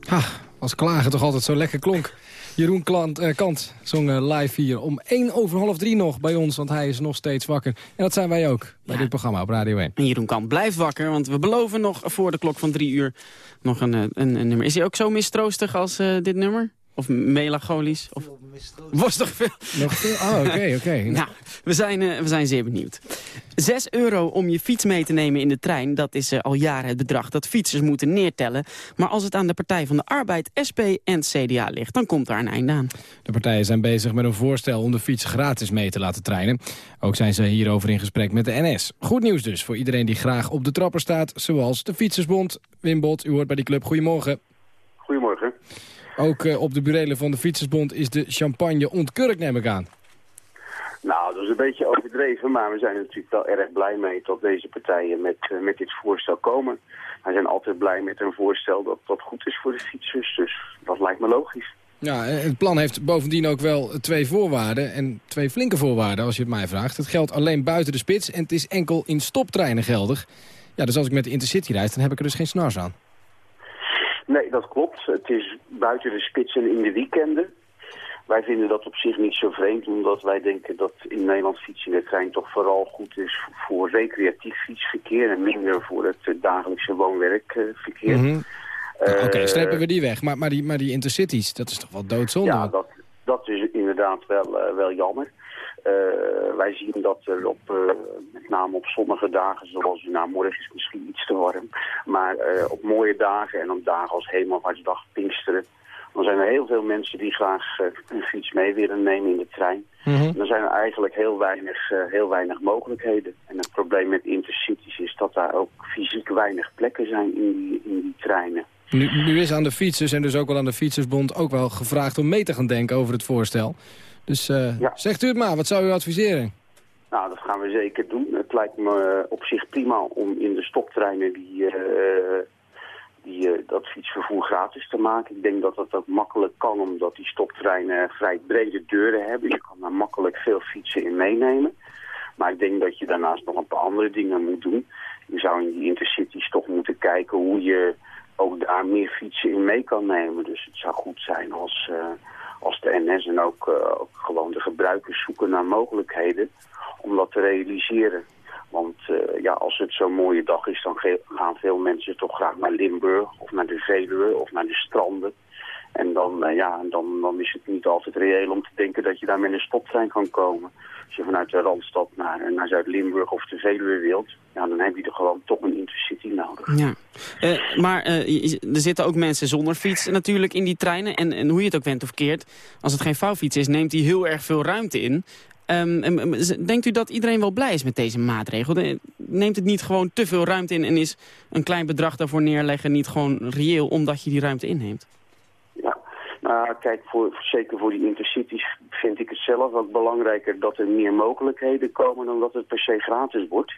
Ha, als klagen toch altijd zo lekker klonk. Jeroen Klant, eh, Kant zong eh, live hier om 1 over half 3 nog bij ons, want hij is nog steeds wakker. En dat zijn wij ook bij dit programma op Radio 1. En Jeroen Kant blijft wakker, want we beloven nog voor de klok van drie uur nog een, eh, een, een nummer. Is hij ook zo mistroostig als uh, dit nummer? Of melancholisch? Of... [laughs] Was toch veel? Nog veel? Oh, oké, [laughs] oké. nou, we zijn, uh, we zijn zeer benieuwd. 6 euro om je fiets mee te nemen in de trein, dat is uh, al jaren het bedrag dat fietsers moeten neertellen. Maar als het aan de Partij van de Arbeid, SP en CDA ligt, dan komt daar een einde aan. De partijen zijn bezig met een voorstel om de fiets gratis mee te laten treinen. Ook zijn ze hierover in gesprek met de NS. Goed nieuws dus voor iedereen die graag op de trapper staat, zoals de Fietsersbond. Wim Bot, u hoort bij die club. Goedemorgen. Goedemorgen. Ook uh, op de burelen van de Fietsersbond is de champagne ontkurkt, neem ik aan. Nou, dat is een beetje overdreven, maar we zijn er natuurlijk wel erg blij mee dat deze partijen met, uh, met dit voorstel komen. Wij zijn altijd blij met een voorstel dat, dat goed is voor de fietsers, dus dat lijkt me logisch. Ja, het plan heeft bovendien ook wel twee voorwaarden en twee flinke voorwaarden als je het mij vraagt. Het geldt alleen buiten de spits en het is enkel in stoptreinen geldig. Ja, dus als ik met de Intercity reis, dan heb ik er dus geen snars aan. Nee, dat klopt. Het is buiten de spits en in de weekenden. Wij vinden dat op zich niet zo vreemd, omdat wij denken dat in Nederland fietsen in de trein toch vooral goed is voor recreatief fietsverkeer en minder voor het dagelijkse woon-werkverkeer. Mm -hmm. uh, Oké, okay, strepen we die weg. Maar, maar, die, maar die intercities, dat is toch wel doodzonde? Ja, dat, dat is inderdaad wel, uh, wel jammer. Uh, wij zien dat er op, uh, met name op zonnige dagen, zoals nou, morgen is misschien iets te warm, maar uh, op mooie dagen en op dagen als Hemelvaartsdag, Pinksteren, dan zijn er heel veel mensen die graag een fiets mee willen nemen in de trein. Mm -hmm. Dan zijn er eigenlijk heel weinig, heel weinig mogelijkheden. En het probleem met intercities is dat daar ook fysiek weinig plekken zijn in die, in die treinen. Nu, nu is aan de fietsers en dus ook wel aan de Fietsersbond ook wel gevraagd om mee te gaan denken over het voorstel. Dus ja. zegt u het maar, wat zou u adviseren? Nou, dat gaan we zeker doen. Het lijkt me op zich prima om in de stoptreinen die, uh, die, dat fietsvervoer gratis te maken. Ik denk dat dat ook makkelijk kan, omdat die stoptreinen vrij brede deuren hebben. Je kan daar makkelijk veel fietsen in meenemen. Maar ik denk dat je daarnaast nog een paar andere dingen moet doen. Je zou in die intercities toch moeten kijken hoe je ook daar meer fietsen in mee kan nemen. Dus het zou goed zijn als als de NS en ook, uh, ook, gewoon de gebruikers zoeken naar mogelijkheden om dat te realiseren. Want uh, ja, als het zo'n mooie dag is, dan gaan veel mensen toch graag naar Limburg of naar de Veluwe of naar de stranden. En dan, uh, ja, dan, dan is het niet altijd reëel om te denken dat je daar met een stoptrein kan komen. Als je vanuit de Randstad naar, naar Zuid-Limburg of de Veluwe wilt, ja, dan heb je er gewoon toch een intercity nodig. Ja. Uh, maar er zitten ook mensen zonder fiets natuurlijk in die treinen. En, en hoe je het ook went of keert, als het geen vouwfiets is, neemt die heel erg veel ruimte in. Um, denkt u dat iedereen wel blij is met deze maatregel? Neemt het niet gewoon te veel ruimte in en is een klein bedrag daarvoor neerleggen niet gewoon reëel omdat je die ruimte inneemt? Nou, kijk, voor, zeker voor die intercities vind ik het zelf ook belangrijker dat er meer mogelijkheden komen dan dat het per se gratis wordt.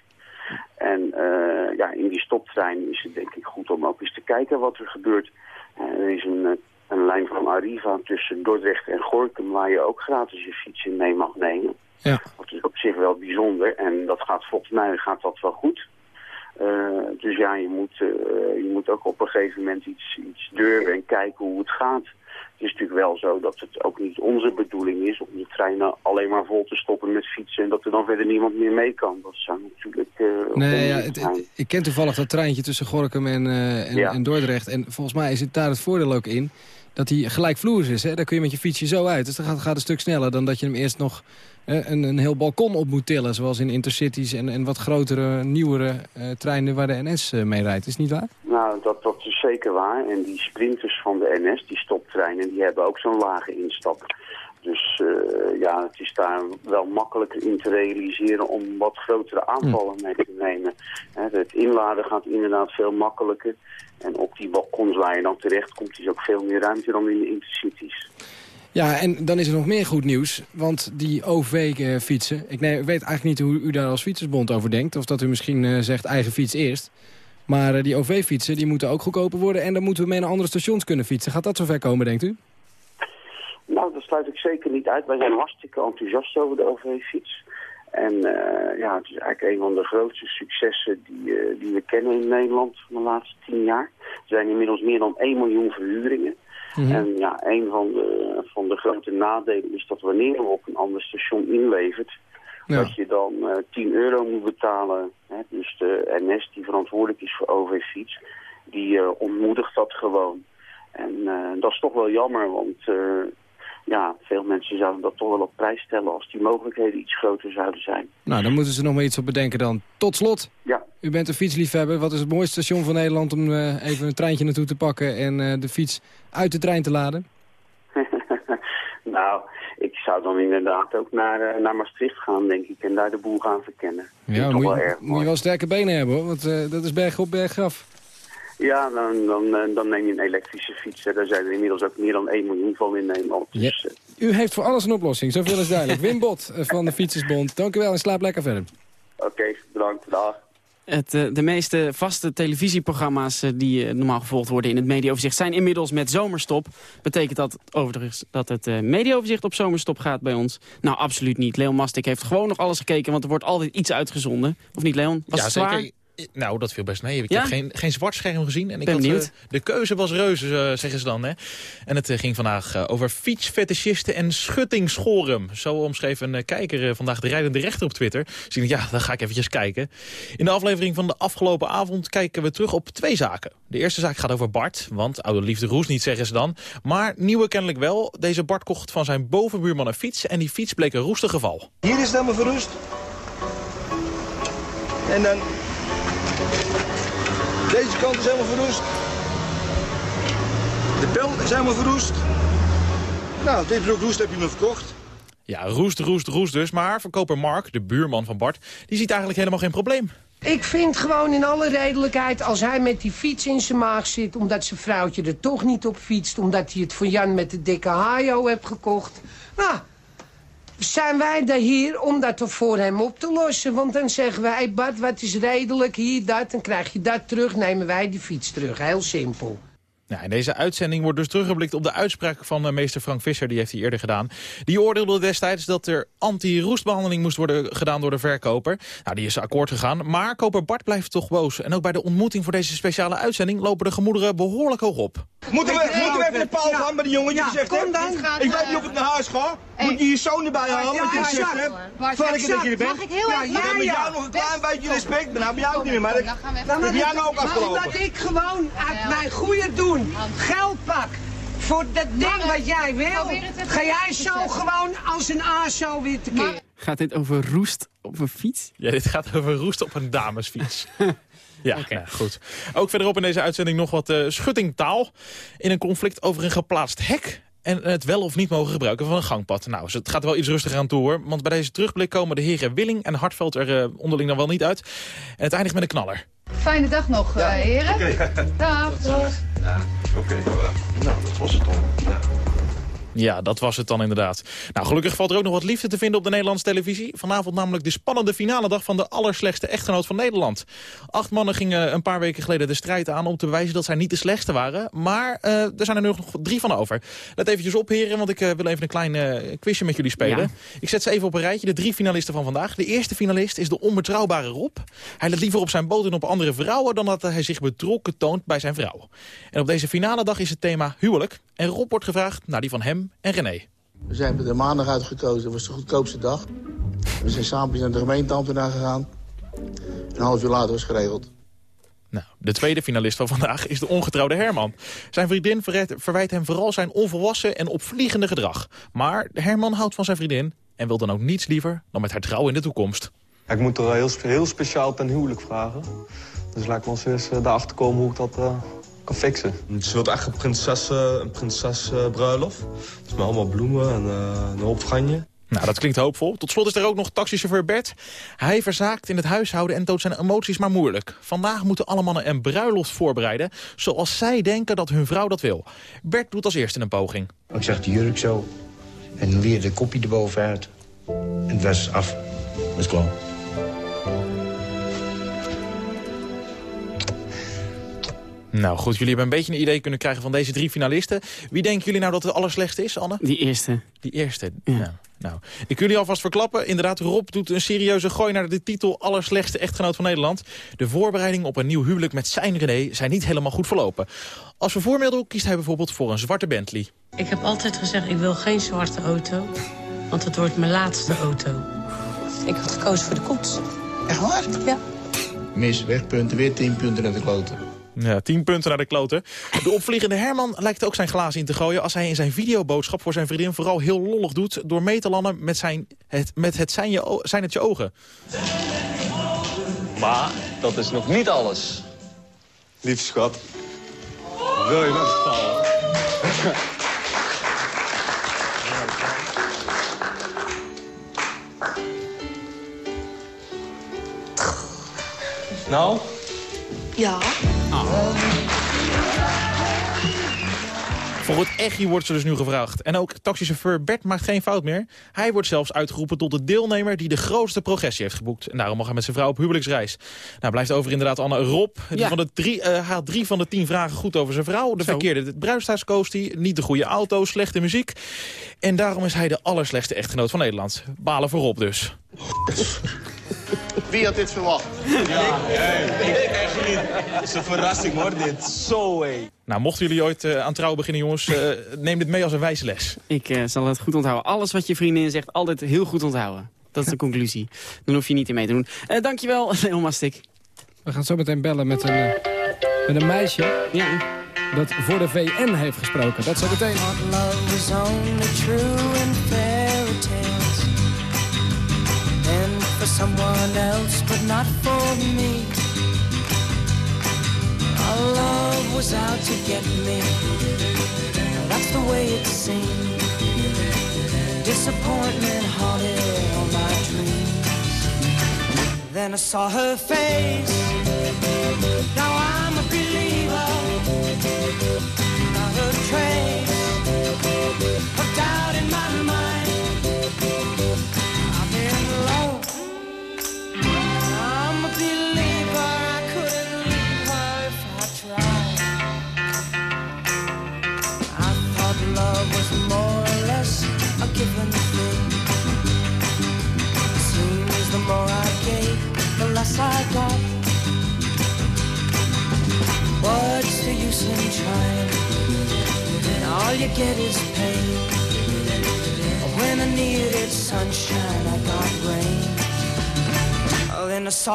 En uh, ja, in die stoptrein is het denk ik goed om ook eens te kijken wat er gebeurt. Uh, er is een, een lijn van Arriva tussen Dordrecht en Gorkum waar je ook gratis je fiets in mee mag nemen. Ja. Dat is op zich wel bijzonder en dat gaat volgens mij gaat dat wel goed. Eh, dus ja, je moet, eh, je moet ook op een gegeven moment iets, iets durven en kijken hoe het gaat. Het is natuurlijk wel zo dat het ook niet onze bedoeling is om de treinen alleen maar vol te stoppen met fietsen en dat er dan verder niemand meer mee kan. Dat zou natuurlijk uh, Nee, ja, het, het, ik ken toevallig dat treintje tussen Gorkum en, uh, en, Ja. en Dordrecht. En volgens mij zit daar het voordeel ook in dat hij gelijkvloers is. Hè? Daar kun je met je fietsje zo uit. Dus dan gaat, gaat een stuk sneller dan dat je hem eerst nog eh, een, een heel balkon op moet tillen. Zoals in intercities en, en wat grotere, nieuwere eh, treinen waar de NS eh, mee rijdt. Is niet waar? Nou, dat, dat is zeker waar. En die sprinters van de NS, die stoptreinen, die hebben ook zo'n lage instap. Dus eh, ja, het is daar wel makkelijker in te realiseren om wat grotere aanvallen mee te nemen. Hè, het inladen gaat inderdaad veel makkelijker. En op die balkons waar je dan terecht komt, is ook veel meer ruimte dan in de intercities. Ja, en dan is er nog meer goed nieuws. Want die OV-fietsen... Ik, nee, ik weet eigenlijk niet hoe u daar als fietsersbond over denkt. Of dat u misschien eh, zegt eigen fiets eerst. Maar eh, die OV-fietsen die moeten ook goedkoper worden. En dan moeten we mee naar andere stations kunnen fietsen. Gaat dat zover komen, denkt u? Nou, dat sluit ik zeker niet uit. Wij zijn hartstikke enthousiast over de OV-fiets. En eh, ja, het is eigenlijk een van de grootste successen die, eh, die we kennen in Nederland van de laatste tien jaar. Er zijn inmiddels meer dan 1 miljoen verhuringen. En ja, een van de, van de grote nadelen is dat wanneer je op een ander station inlevert, Ja. dat je dan eh 10 euro moet betalen. Hè? Dus de NS die verantwoordelijk is voor OV-fiets, die ontmoedigt dat gewoon. En dat is toch wel jammer, want ja, veel mensen zouden dat toch wel op prijs stellen als die mogelijkheden iets groter zouden zijn. Nou, dan moeten ze nog maar iets op bedenken dan. Tot slot, Ja, u bent een fietsliefhebber. Wat is het mooiste station van Nederland om eh, even een treintje naartoe te pakken... en eh, de fiets uit de trein te laden? [laughs] nou, ik zou dan inderdaad ook naar, eh, naar Maastricht gaan, denk ik, en daar de boel gaan verkennen. Ja, toch moet wel je, erg moet je wel sterke benen hebben, hoor. Want dat is berg op, berg af. Ja, dan, dan, eh, dan neem je een elektrische fiets. hè. Daar zijn er inmiddels ook meer dan 1 miljoen van in Nederland. Dus, eh, U heeft voor alles een oplossing, zoveel is duidelijk. Wim Bot eh, van de Fietsersbond, dank u wel en slaap lekker verder. Oké, bedankt. Dag. Het, eh, de meeste vaste televisieprogramma's die normaal gevolgd worden in het mediaoverzicht zijn inmiddels met zomerstop. Betekent dat overigens dat het eh, mediaoverzicht op zomerstop gaat bij ons? Nou, absoluut niet. Leon Mastik heeft gewoon nog alles gekeken, want er wordt altijd iets uitgezonden. Of niet, Leon? Was ja, het zwaar? zeker. Nou, dat viel best mee. Ik Ja? heb geen, geen zwart scherm gezien. En ik Ben had, eh, de keuze was reuze, eh, zeggen ze dan. Hè? En het eh, ging vandaag over fietsfetischisten en schuttingschorum. Zo omschreef een kijker vandaag de rijdende rechter op Twitter. Dus ik dacht, ja, dan ga ik eventjes kijken. In de aflevering van de afgelopen avond kijken we terug op twee zaken. De eerste zaak gaat over Bart, want oude liefde roest niet, zeggen ze dan. Maar nieuwe kennelijk wel. Deze Bart kocht van zijn bovenbuurman een fiets en die fiets bleek een roestig geval. Hier is het helemaal verroest. En dan... Deze kant is helemaal verroest. De bel is helemaal verroest. Nou, dit broek roest heb je me verkocht. Ja, roest, roest, roest dus. Maar verkoper Mark, de buurman van Bart, die ziet eigenlijk helemaal geen probleem. Ik vind gewoon in alle redelijkheid, als hij met die fiets in zijn maag zit... omdat zijn vrouwtje er toch niet op fietst... omdat hij het voor Jan met de dikke hajo heeft gekocht... nou, zijn wij er hier om dat er voor hem op te lossen. Want dan zeggen wij, hey Bart, wat is redelijk, hier, dat... dan krijg je dat terug, nemen wij die fiets terug. Heel simpel. Nou, in deze uitzending wordt dus teruggeblikt op de uitspraak van eh, meester Frank Visser. Die heeft hij eerder gedaan. Die oordeelde destijds dat er anti-roestbehandeling moest worden gedaan door de verkoper. Nou, die is akkoord gegaan. Maar koper Bart blijft toch boos. En ook bij de ontmoeting voor deze speciale uitzending lopen de gemoederen behoorlijk hoog op. Moeten we, moeten we even de paal gaan bij de jongen die Ja, gezegd kom heeft? dan. Ik weet niet of ik naar huis ga. Moet je je zoon erbij halen, Ja, wat je ja, gezegd ja. hebt? Ik dat je er bent. Mag ik heel Ja, even- Ik heb met Ja, jou ja. nog een klein beetje respect, maar nou ben jij ook niet meer. Maar ik, Nou, maar met jou dat- nou ook afgelopen. Omdat ik gewoon uit mijn goede doen geld pak voor dat ding wat jij wil, ga jij zo gewoon als een aso weer tekeer. Gaat dit over roest op een fiets? Ja, dit gaat over roest op een damesfiets. [laughs] Ja, nou, goed. Ook verderop in deze uitzending nog wat eh, schuttingtaal. In een conflict over een geplaatst hek en het wel of niet mogen gebruiken van een gangpad. Nou, dus het gaat wel iets rustiger aan toe hoor. Want bij deze terugblik komen de heren Willing en Hartveld er eh, onderling dan wel niet uit. En het eindigt met een knaller. Fijne dag nog, eh, heren. Dag. Oké, nou dat was het dan. Ja, dat was het dan inderdaad. Nou, gelukkig valt er ook nog wat liefde te vinden op de Nederlandse televisie. Vanavond namelijk de spannende finale dag van de allerslechtste echtgenoot van Nederland. Acht mannen gingen een paar weken geleden de strijd aan om te bewijzen dat zij niet de slechtste waren. Maar uh, er zijn er nu nog drie van over. Let eventjes op, heren, want ik uh, wil even een klein uh, quizje met jullie spelen. Ja. Ik zet ze even op een rijtje, de drie finalisten van vandaag. De eerste finalist is de onbetrouwbare Rob. Hij let liever op zijn boot en op andere vrouwen dan dat hij zich betrokken toont bij zijn vrouw. En op deze finale dag is het thema huwelijk. En Rob wordt gevraagd naar die van hem en René. We zijn de maandag uitgekozen, dat was de goedkoopste dag. We zijn samen naar de gemeenteambtenaar gegaan. Een half uur later was geregeld. Nou, de tweede finalist van vandaag is de ongetrouwde Herman. Zijn vriendin verwijt hem vooral zijn onvolwassen en opvliegende gedrag. Maar Herman houdt van zijn vriendin en wil dan ook niets liever dan met haar trouwen in de toekomst. ik moet er heel, heel speciaal ten huwelijk vragen. Dus laat ik wel eens uh, erachter komen hoe ik dat uh, kan fixen. Ze wil echt een prinses, een prinsesbruiloft. dus met allemaal bloemen en uh, een hoop franje. Nou, dat klinkt hoopvol. Tot slot is er ook nog taxichauffeur Bert. Hij verzaakt in het huishouden en toont zijn emoties maar moeilijk. Vandaag moeten alle mannen een bruiloft voorbereiden... zoals zij denken dat hun vrouw dat wil. Bert doet als eerste een poging. Ik zag de jurk zo. En weer de kopje erbovenuit. En het was af. Het is klaar. Nou goed, jullie hebben een beetje een idee kunnen krijgen van deze drie finalisten. Wie denken jullie nou dat het allerslechtste is, Anne? Die eerste. Die eerste, ja. Nou, nou, ik kun jullie alvast verklappen. Inderdaad, Rob doet een serieuze gooi naar de titel Allerslechtste echtgenoot van Nederland. De voorbereidingen op een nieuw huwelijk met zijn René zijn niet helemaal goed verlopen. Als vervoermiddel kiest hij bijvoorbeeld voor een zwarte Bentley. Ik heb altijd gezegd, ik wil geen zwarte auto. Want het wordt mijn laatste auto. Ik had gekozen voor de koets. Echt waar? Ja. Mis, wegpunten, weer 10 punten naar de kloten. Ja, 10 punten naar de kloten. De opvliegende Herman lijkt ook zijn glazen in te gooien... als hij in zijn videoboodschap voor zijn vriendin vooral heel lollig doet... door mee te landen met, zijn, het, met het zijn, je, zijn het je ogen. Maar dat is nog niet alles. Lief schat, wil je met vallen? Nou? Ja. Voor het echtje wordt ze dus nu gevraagd. En ook taxichauffeur Bert maakt geen fout meer. Hij wordt zelfs uitgeroepen tot de deelnemer die de grootste progressie heeft geboekt. En daarom mag hij met zijn vrouw op huwelijksreis. Nou, blijft over inderdaad Anne Rob. Die Ja. van de drie, eh, haalt drie van de tien vragen goed over zijn vrouw. De Zo. verkeerde bruistaars koos hij. Niet de goede auto, slechte muziek. En daarom is hij de allerslechtste echtgenoot van Nederland. Balen voor Rob dus. [laughs] Wie had dit verwacht? Ja, ik echt niet. Het is een verrassing hoor, dit. Zo hé. Nou, mochten jullie ooit eh, aan trouw beginnen, jongens, eh, neem dit mee als een wijze les. Ik eh, zal het goed onthouden. Alles wat je vriendin zegt, altijd heel goed onthouden. Dat is de [laughs] conclusie. Dan hoef je niet in mee te doen. Eh, dankjewel, [laughs] Leon Mastik. We gaan zo meteen bellen met een, met een meisje Ja. dat voor de VN heeft gesproken. Dat zo meteen. Someone else but not for me. Our love was out to get me. That's the way it seemed. Disappointment haunted all my dreams. Then I saw her face. Now I'm a believer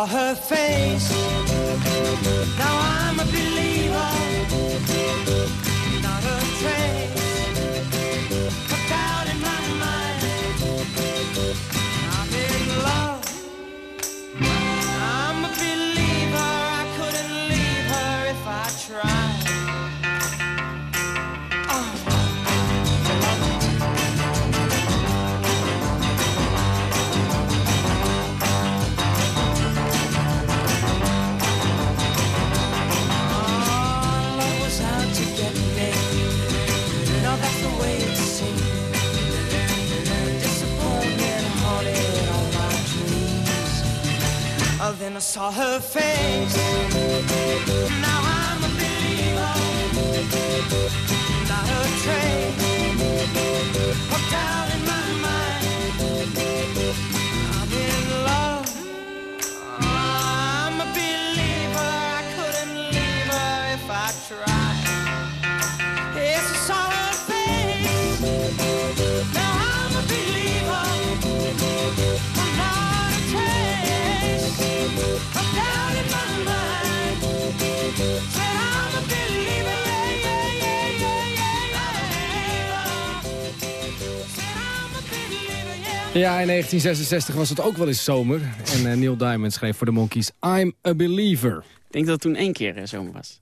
her face. Her face. Ja, in 1966 was het ook wel eens zomer. En eh, Neil Diamond schreef voor de Monkeys I'm a Believer. Ik denk dat het toen één keer eh, zomer was.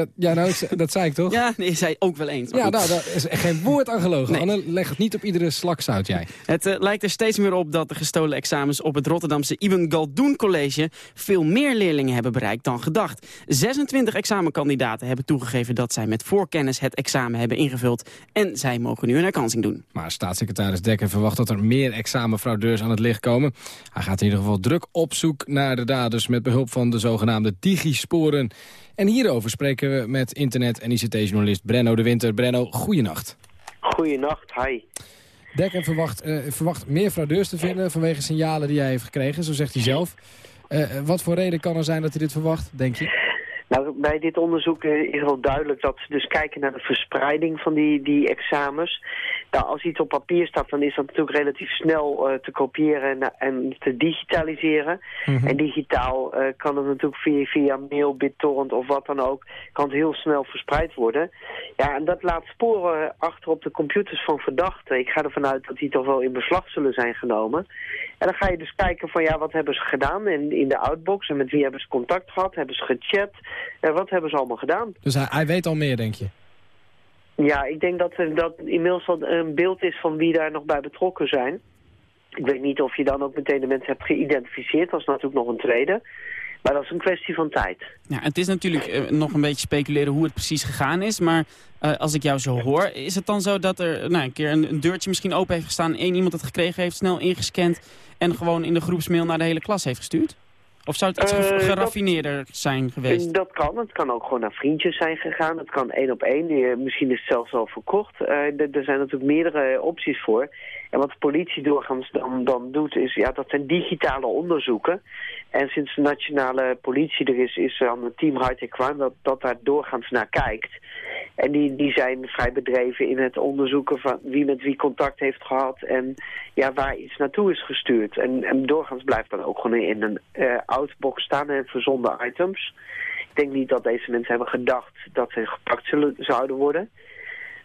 Dat, ja, nou, ik- dat zei ik toch? Ja, nee, zei ook wel eens. Ja, goed. nou, daar is geen woord aan gelogen. Nee. Anne, leg het niet op iedere slak zout, jij. Het eh, lijkt er steeds meer op dat de gestolen examens op het Rotterdamse Ibn Galdoen College veel meer leerlingen hebben bereikt dan gedacht. 26 examenkandidaten hebben toegegeven dat zij met voorkennis het examen hebben ingevuld en zij mogen nu een herkansing doen. Maar staatssecretaris Dekker verwacht dat er meer examenfraudeurs aan het licht komen. Hij gaat in ieder geval druk op zoek naar de daders met behulp van de zogenaamde digisporen. En hierover spreken we met internet- en ICT-journalist Brenno de Winter. Brenno, goeienacht. Goeienacht, hi. Dekker verwacht, eh, verwacht meer fraudeurs te vinden vanwege signalen die hij heeft gekregen, zo zegt hij zelf. Eh, wat voor reden kan er zijn dat hij dit verwacht, denk je? Nou, bij dit onderzoek eh, is wel duidelijk dat ze dus kijken naar de verspreiding van die, die examens. Nou, als iets op papier staat, dan is dat natuurlijk relatief snel eh, te kopiëren en, en te digitaliseren. En digitaal eh, kan het natuurlijk via, via mail, BitTorrent of wat dan ook, kan het heel snel verspreid worden. Ja, en dat laat sporen achter op de computers van verdachten. Ik ga ervan uit dat die toch wel in beslag zullen zijn genomen. En dan ga je dus kijken van ja, wat hebben ze gedaan in, in de outbox en met wie hebben ze contact gehad, hebben ze gechat, en wat hebben ze allemaal gedaan. Dus hij, hij weet al meer, denk je? Ja, ik denk dat er dat inmiddels al een beeld is van wie daar nog bij betrokken zijn. Ik weet niet of je dan ook meteen de mensen hebt geïdentificeerd, dat is natuurlijk nog een tweede. Maar dat is een kwestie van tijd. Ja, het is natuurlijk eh, nog een beetje speculeren hoe het precies gegaan is. Maar eh, als ik jou zo hoor, is het dan zo dat er nou, een keer een, een deurtje misschien open heeft gestaan... één iemand het gekregen heeft, snel ingescand... en gewoon in de groepsmail naar de hele klas heeft gestuurd? Of zou het iets Eh, dat- geraffineerder zijn geweest? Dat kan. Het kan ook gewoon naar vriendjes zijn gegaan. Het kan één op één. Eh, Misschien is het zelfs al verkocht. Eh, er er zijn natuurlijk meerdere opties voor. En wat de politie doorgaans dan, dan doet, is ja, dat zijn digitale onderzoeken. En sinds de nationale politie er is, is dan het team High Tech Crime dat, dat daar doorgaans naar kijkt. En die, die zijn vrij bedreven in het onderzoeken van wie met wie contact heeft gehad en ja, waar iets naartoe is gestuurd. En, en doorgaans blijft dat ook gewoon in een eh outbox staan en verzonden items. Ik denk niet dat deze mensen hebben gedacht dat ze gepakt zullen, zouden worden.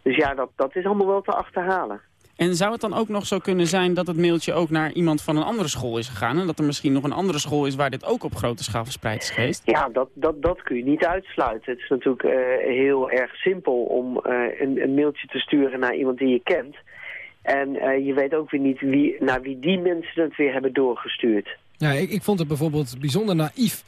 Dus ja, dat, dat is allemaal wel te achterhalen. En zou het dan ook nog zo kunnen zijn dat het mailtje ook naar iemand van een andere school is gegaan... en dat er misschien nog een andere school is waar dit ook op grote schaal verspreid is geweest? Ja, dat, dat, dat kun je niet uitsluiten. Het is natuurlijk eh, heel erg simpel om eh, een, een mailtje te sturen naar iemand die je kent. En eh, je weet ook weer niet wie, naar wie die mensen het weer hebben doorgestuurd. Ja, ik, ik vond het bijvoorbeeld bijzonder naïef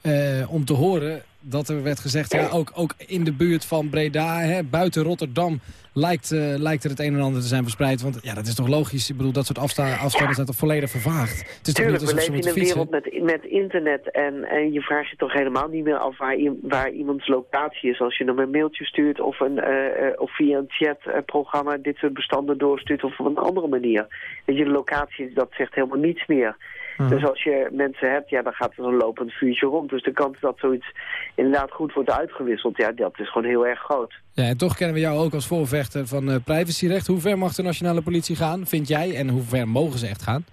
eh, om te horen dat er werd gezegd... ja, ook, ook in de buurt van Breda, hè, buiten Rotterdam... Lijkt, eh, lijkt er het een en ander te zijn verspreid. Want ja, dat is toch logisch? Ik bedoel, dat soort afsta afstanden zijn toch volledig vervaagd? Het is toch Tuurlijk, niet we leven in een wereld met, met internet en, en je vraagt je toch helemaal niet meer af waar, waar iemands locatie is. Als je hem een mailtje stuurt of, een, eh, eh, of via een chatprogramma dit soort bestanden doorstuurt of op een andere manier. Weet je, de locatie, dat zegt helemaal niets meer. Dus als je mensen hebt, ja, dan gaat er een lopend vuurtje rond. Dus de kans dat zoiets inderdaad goed wordt uitgewisseld, ja, dat is gewoon heel erg groot. Ja, en toch kennen we jou ook als voorvechter van eh, privacyrecht. Hoe ver mag de nationale politie gaan, vind jij? En hoe ver mogen ze echt gaan?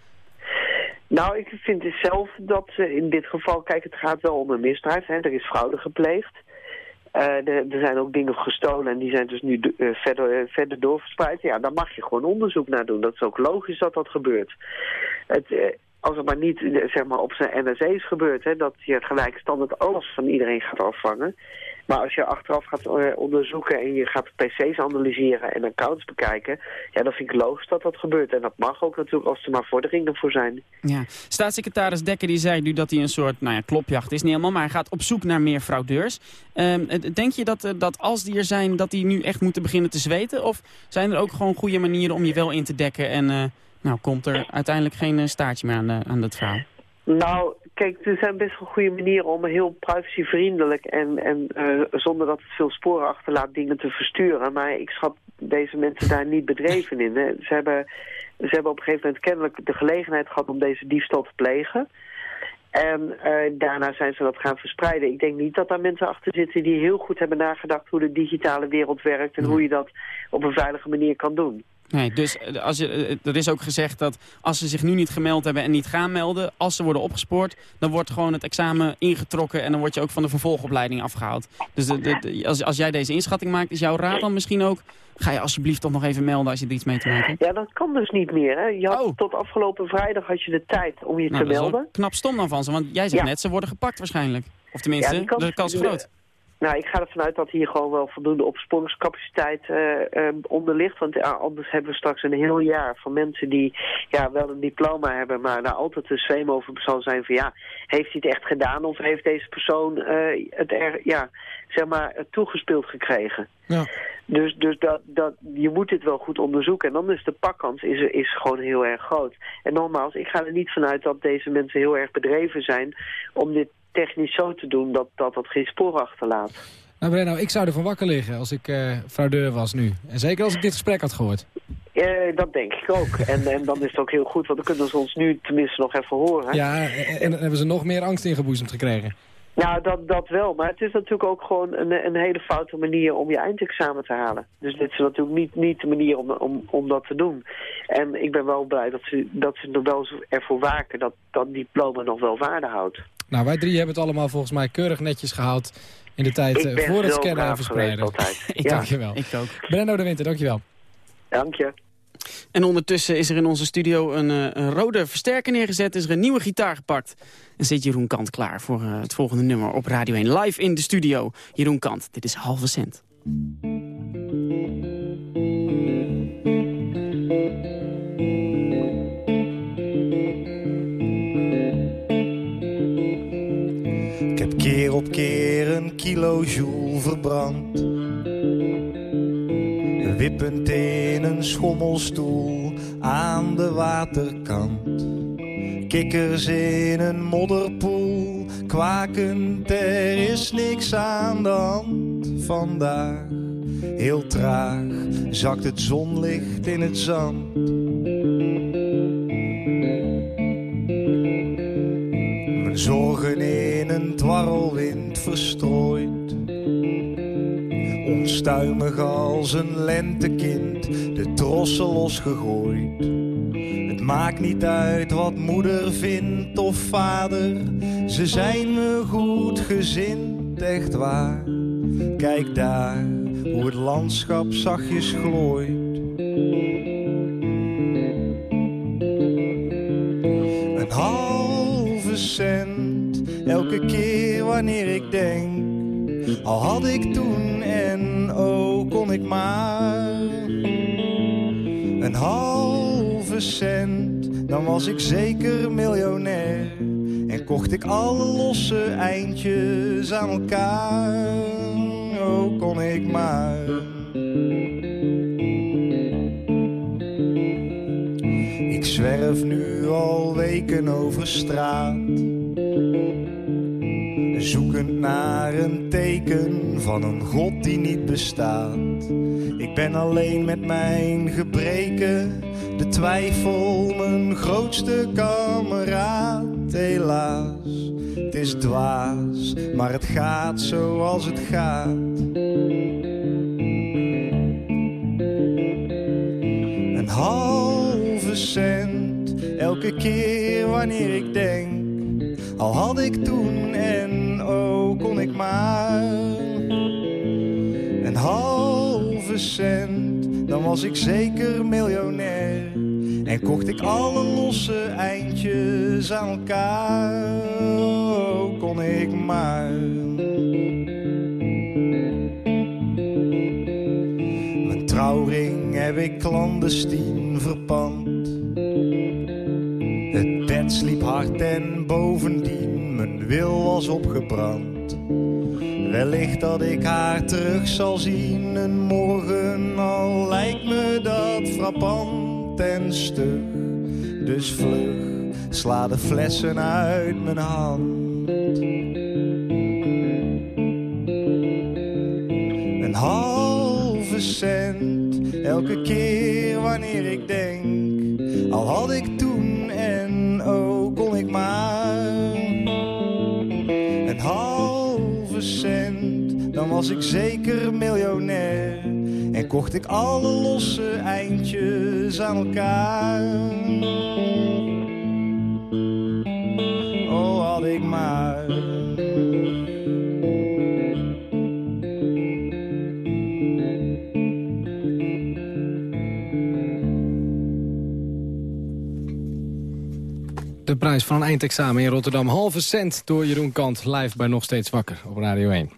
Nou, ik vind zelf dat in dit geval, kijk, het gaat wel om een misdrijf. Hè. Er is fraude gepleegd. Eh, er, er zijn ook dingen gestolen en die zijn dus nu eh, verder, eh, verder doorverspreid. Ja, daar mag je gewoon onderzoek naar doen. Dat is ook logisch dat dat gebeurt. Het, als het maar niet zeg maar, op zijn NSE's gebeurt, hè, dat je gelijk standaard alles van iedereen gaat afvangen. Maar als je achteraf gaat eh, onderzoeken en je gaat pc's analyseren en accounts bekijken, ja, dan vind ik logisch dat dat gebeurt. En dat mag ook natuurlijk als er maar vorderingen voor zijn. Ja. Staatssecretaris Dekker die zei nu dat hij een soort nou ja, klopjacht is niet helemaal, maar hij gaat op zoek naar meer fraudeurs. Ehm, eh, denk je dat, eh, dat als die er zijn, dat die nu echt moeten beginnen te zweten? Of zijn er ook gewoon goede manieren om je wel in te dekken en eh, nou, komt er uiteindelijk geen eh, staartje meer aan, de, aan het verhaal? Nou, kijk, er zijn best wel goede manieren om heel privacyvriendelijk en, en eh, zonder dat het veel sporen achterlaat dingen te versturen. Maar ik schat deze mensen daar niet bedreven in. Hè. Ze, hebben, ze hebben op een gegeven moment kennelijk de gelegenheid gehad om deze diefstal te plegen. En eh, daarna zijn ze dat gaan verspreiden. Ik denk niet dat daar mensen achter zitten die heel goed hebben nagedacht hoe de digitale wereld werkt en hoe je dat op een veilige manier kan doen. Nee, dus eh, als je, eh, er is ook gezegd dat als ze zich nu niet gemeld hebben en niet gaan melden, als ze worden opgespoord, dan wordt gewoon het examen ingetrokken en dan word je ook van de vervolgopleiding afgehaald. Dus de, de, als, als jij deze inschatting maakt, is jouw raad dan misschien ook, ga je alsjeblieft toch nog even melden als je er iets mee te maken hebt? Ja, dat kan dus niet meer. Hè. Je had, Tot afgelopen vrijdag had je de tijd om je Nou, te melden. knap stom dan van ze, want jij zegt Ja. net, ze worden gepakt waarschijnlijk. Of tenminste, Ja, kans- de kans is groot. Nou, ik ga ervan uit dat hier gewoon wel voldoende opsporingscapaciteit eh, onder ligt. Want anders hebben we straks een heel jaar van mensen die ja, wel een diploma hebben, maar daar altijd een zweem over zal zijn van ja, heeft hij het echt gedaan of heeft deze persoon eh, het er, ja, zeg maar, toegespeeld gekregen? Ja. Dus, dus dat, dat, je moet dit wel goed onderzoeken. En dan is de pakkans is, is gewoon heel erg groot. En nogmaals, ik ga er niet vanuit dat deze mensen heel erg bedreven zijn om dit technisch zo te doen dat dat, dat geen spoor achterlaat. Nou Brenno, ik zou ervan wakker liggen als ik eh fraudeur was nu. En zeker als ik dit gesprek had gehoord. Eh, dat denk ik ook. En, en dan is het ook heel goed, want dan kunnen ze ons nu tenminste nog even horen. Ja, en, en dan hebben ze nog meer angst ingeboezemd gekregen. Nou, dat, dat wel. Maar het is natuurlijk ook gewoon een, een hele foute manier om je eindexamen te halen. Dus dit is natuurlijk niet, niet de manier om, om, om dat te doen. En ik ben wel blij dat ze, dat ze er wel ervoor waken dat dat diploma nog wel waarde houdt. Nou, wij drie hebben het allemaal volgens mij keurig netjes gehaald in de tijd voor het scannen en verspreiden. ik Ja. dank je wel. Ik ook. Brenno de Winter, dank je wel. Dank je. En ondertussen is er in onze studio een, eh, een rode versterker neergezet. Is er een nieuwe gitaar gepakt. En zit Jeroen Kant klaar voor eh, het volgende nummer op Radio 1. Live in de studio. Jeroen Kant, dit is halve cent. Keer op keer een kilojoule verbrand. Wippend in een schommelstoel aan de waterkant. Kikkers in een modderpoel, kwakend, er is niks aan de hand vandaag. Heel traag zakt het zonlicht in het zand. Mijn zorgen in een dwarrelwind verstrooid. Onstuimig als een lentekind, de trossen losgegooid. Het maakt niet uit wat moeder vindt of vader, ze zijn me goed gezind, echt waar. Kijk daar, hoe het landschap zachtjes glooit. Een halve cent, elke keer wanneer ik denk. Al had ik toen en oh kon ik maar. Een halve cent, dan was ik zeker miljonair. En kocht ik alle losse eindjes aan elkaar. Oh kon ik maar. Ik zwerf nu al weken over straat. Zoekend naar een teken van een God die niet bestaat. Ik ben alleen met mijn gebreken, de twijfel mijn grootste kameraad. Helaas, het is dwaas, maar het gaat zoals het gaat. Een halve cent, elke keer wanneer ik denk. Al had ik toen en oh kon ik maar. Een halve cent, dan was ik zeker miljonair. En kocht ik alle losse eindjes aan elkaar. Oh, kon ik maar. Mijn trouwring heb ik clandestien verpand. Sliep hard en bovendien mijn wil was opgebrand. Wellicht dat ik haar terug zal zien een morgen, al lijkt me dat frappant en stug. Dus vlug Sla de flessen uit mijn hand. Een halve cent, elke keer wanneer ik denk. Al had ik toen was ik zeker miljonair. En kocht ik alle losse eindjes aan elkaar. Oh, had ik maar. De prijs van een eindexamen in Rotterdam. Halve cent door Jeroen Kant. Live bij Nog Steeds Wakker op Radio 1.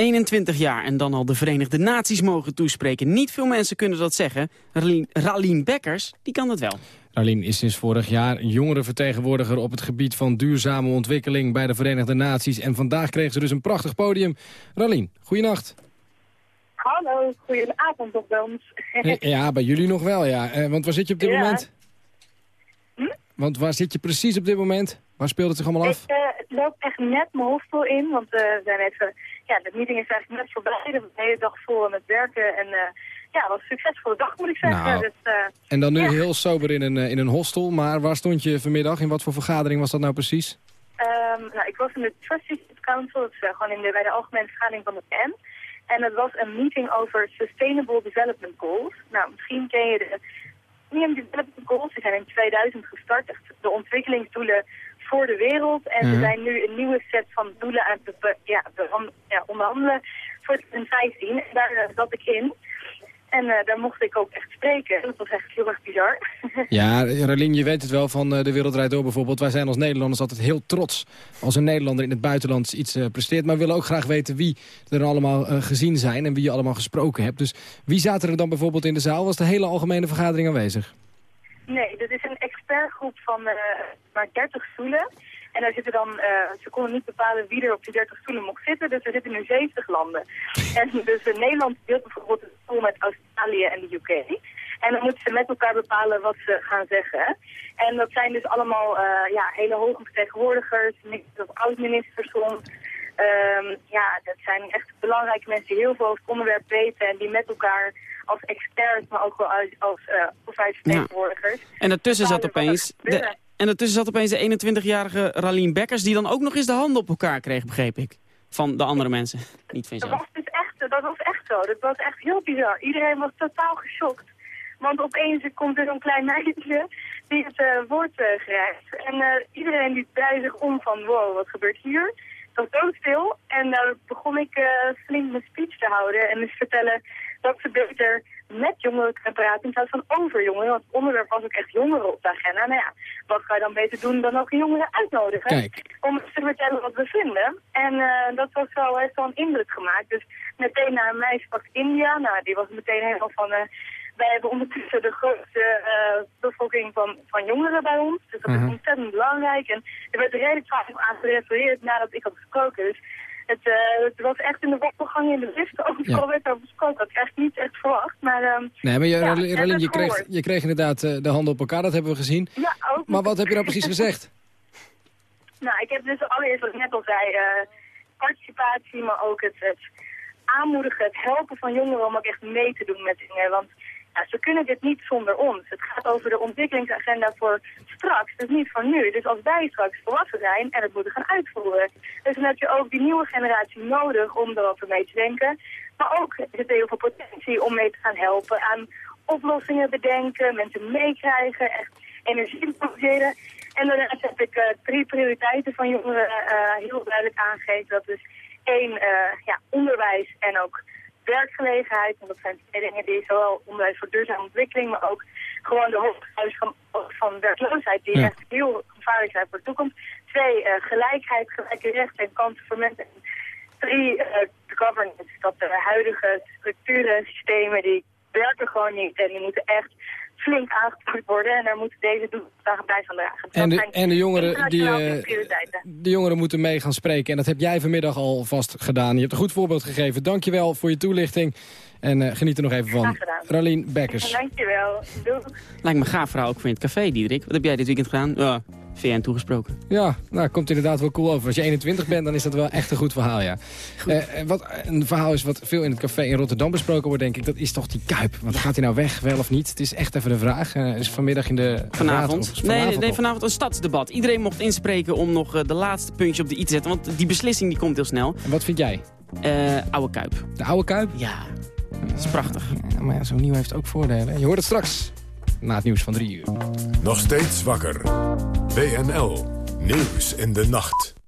21 jaar en dan al de Verenigde Naties mogen toespreken. Niet veel mensen kunnen dat zeggen. Ralien, Ralien Bekkers, die kan dat wel. Ralien is sinds vorig jaar jongerenvertegenwoordiger op het gebied van duurzame ontwikkeling bij de Verenigde Naties. En vandaag kreeg ze dus een prachtig podium. Ralien, goeienacht. Hallo, goedenavond bij ons. [laughs] Ja, bij jullie nog wel, ja. Eh, want waar zit je op dit Ja. moment? Hm? Want waar zit je precies op dit moment? Waar speelt het zich allemaal af? Ik eh, loop echt net mijn hostel in, want eh, we zijn even, ja, de meeting is eigenlijk net voorbij. De hele dag vol met werken en eh, ja, het was een succesvolle dag moet ik zeggen. Nou, dus, eh, En dan nu ja. heel sober in een, eh, in een hostel. Maar waar stond je vanmiddag? In wat voor vergadering was dat nou precies? Ehm, nou, ik was in de Trustees Council, eh, gewoon in de, bij de algemene vergadering van de PN. En het was een meeting over Sustainable Development Goals. Nou, misschien ken je de Millennium Development Goals. Die zijn in 2000 gestart, echt de ontwikkelingsdoelen voor de wereld. En ze Mhm. zijn nu een nieuwe set van doelen aan het ja, ja, onderhandelen voor 2015. En daar eh, zat ik in. En eh, daar mocht ik ook echt spreken. Dat was echt heel erg bizar. [laughs] Ja, Ralien, je weet het wel van eh, de Wereld Draait Door bijvoorbeeld. Wij zijn als Nederlanders altijd heel trots als een Nederlander in het buitenland iets presteert. Maar we willen ook graag weten wie er allemaal gezien zijn en wie je allemaal gesproken hebt. Dus wie zaten er dan bijvoorbeeld in de zaal? Was de hele algemene vergadering aanwezig? Nee, dit is een expertgroep van eh, maar 30 stoelen. En daar zitten dan, eh, ze konden niet bepalen wie er op die 30 stoelen mocht zitten, dus er zitten nu 70 landen. [laughs] En dus eh, Nederland deelt bijvoorbeeld een stoel met Australië en de UK. En dan moeten ze met elkaar bepalen wat ze gaan zeggen. En dat zijn dus allemaal ja, hele hoge vertegenwoordigers, ministers of oud-ministers soms. Ehm, ja, dat zijn echt belangrijke mensen die heel veel over het onderwerp weten en die met elkaar als experts, maar ook wel als, als overheidsvertegenwoordigers. En daartussen zat opeens... De, en daartussen zat opeens de 21-jarige Ralien Bekkers... die dan ook nog eens de handen op elkaar kreeg, begreep ik. Van de andere mensen, niet van Dat was dus echt, dat was echt zo. Dat was echt heel bizar. Iedereen was totaal geschokt. Want opeens komt er zo'n klein meisje die het eh, woord eh, grijpt. En iedereen die draait zich om van wow, wat gebeurt hier? Het was doodstil. En daar begon ik flink mijn speech te houden. En dus vertellen dat ze beter met jongeren kunnen praten in plaats van over jongeren. Want het onderwerp was ook echt jongeren op de agenda. Nou ja, wat ga je dan beter doen dan ook jongeren uitnodigen? Kijk. Om te vertellen wat we vinden. En eh, dat was wel, heeft wel een indruk gemaakt. Dus meteen naar een meisje pakt India. Nou, die was meteen helemaal van... eh, wij hebben ondertussen de grootste eh, bevolking van, van jongeren bij ons. Dus dat Mhm. is ontzettend belangrijk. En er werd redelijk vaak nog aan gerefereerd nadat ik had gesproken. Dus het, eh, het was echt in de wandelgang in de lift. [laughs] Overal Ja. werd over gesproken. Dat had ik echt niet echt verwacht. Maar, ehm, Nee, maar je, ja, je, kreeg, je kreeg inderdaad eh, de handen op elkaar, dat hebben we gezien. Ja, ook. Maar wat heb je nou precies [laughs] gezegd? Nou, ik heb dus allereerst, wat ik net al zei, eh, participatie, maar ook het, het aanmoedigen, het helpen van jongeren om ook echt mee te doen met dingen. Want ja, ze kunnen dit niet zonder ons. Het gaat over de ontwikkelingsagenda voor straks, dus niet voor nu. Dus als wij straks volwassen zijn en het moeten gaan uitvoeren. Dus dan heb je ook die nieuwe generatie nodig om erover mee te denken. Maar ook er heel veel potentie om mee te gaan helpen aan oplossingen bedenken, mensen meekrijgen, echt energie produceren. En daarnaast heb ik eh, drie prioriteiten van jongeren eh, heel duidelijk aangegeven. Dat is één, eh, ja, onderwijs en ook werkgelegenheid. En dat zijn twee dingen die zowel onderwijs voor duurzame ontwikkeling, maar ook gewoon de hoogtehuis van, van werkloosheid, die Ja. echt heel gevaarlijk zijn voor de toekomst. Twee, eh, gelijkheid, gelijke rechten en kansen voor mensen. En drie, eh, de governance. Dat de huidige structuren, systemen, die werken gewoon niet. En die moeten echt flink aangepakt worden. En daar moeten deze doelstellingen bij van dragen. En de, en de jongeren, die, eh, de jongeren moeten mee gaan spreken. En dat heb jij vanmiddag al vast gedaan. Je hebt een goed voorbeeld gegeven. Dankjewel voor je toelichting. En eh, geniet er nog even van. Ralien Bekkers. Dankjewel. Doei. Lijkt me gaaf verhaal ook voor in het café, Diederik. Wat heb jij dit weekend gedaan? Ja, VN toegesproken. Ja, nou, komt inderdaad wel cool over. Als je 21 bent, dan is dat wel echt een goed verhaal, ja. Eh, wat een verhaal is wat veel in het café in Rotterdam besproken wordt, denk ik... dat is toch die Kuip. Want gaat hij nou weg, wel of niet? Het is echt even de vraag. Eh, is vanmiddag in de Vanavond. raad of- nee, nee, vanavond een stadsdebat. Iedereen mocht inspreken om nog eh, de laatste puntje op de i te zetten. Want die beslissing die komt heel snel. En wat vind jij? Oude Kuip. De oude Kuip? Ja, dat is prachtig. Ja, maar ja, zo'n nieuw heeft ook voordelen. Je hoort het straks. Na het nieuws van drie uur. Nog steeds wakker. WNL. Nieuws in de nacht.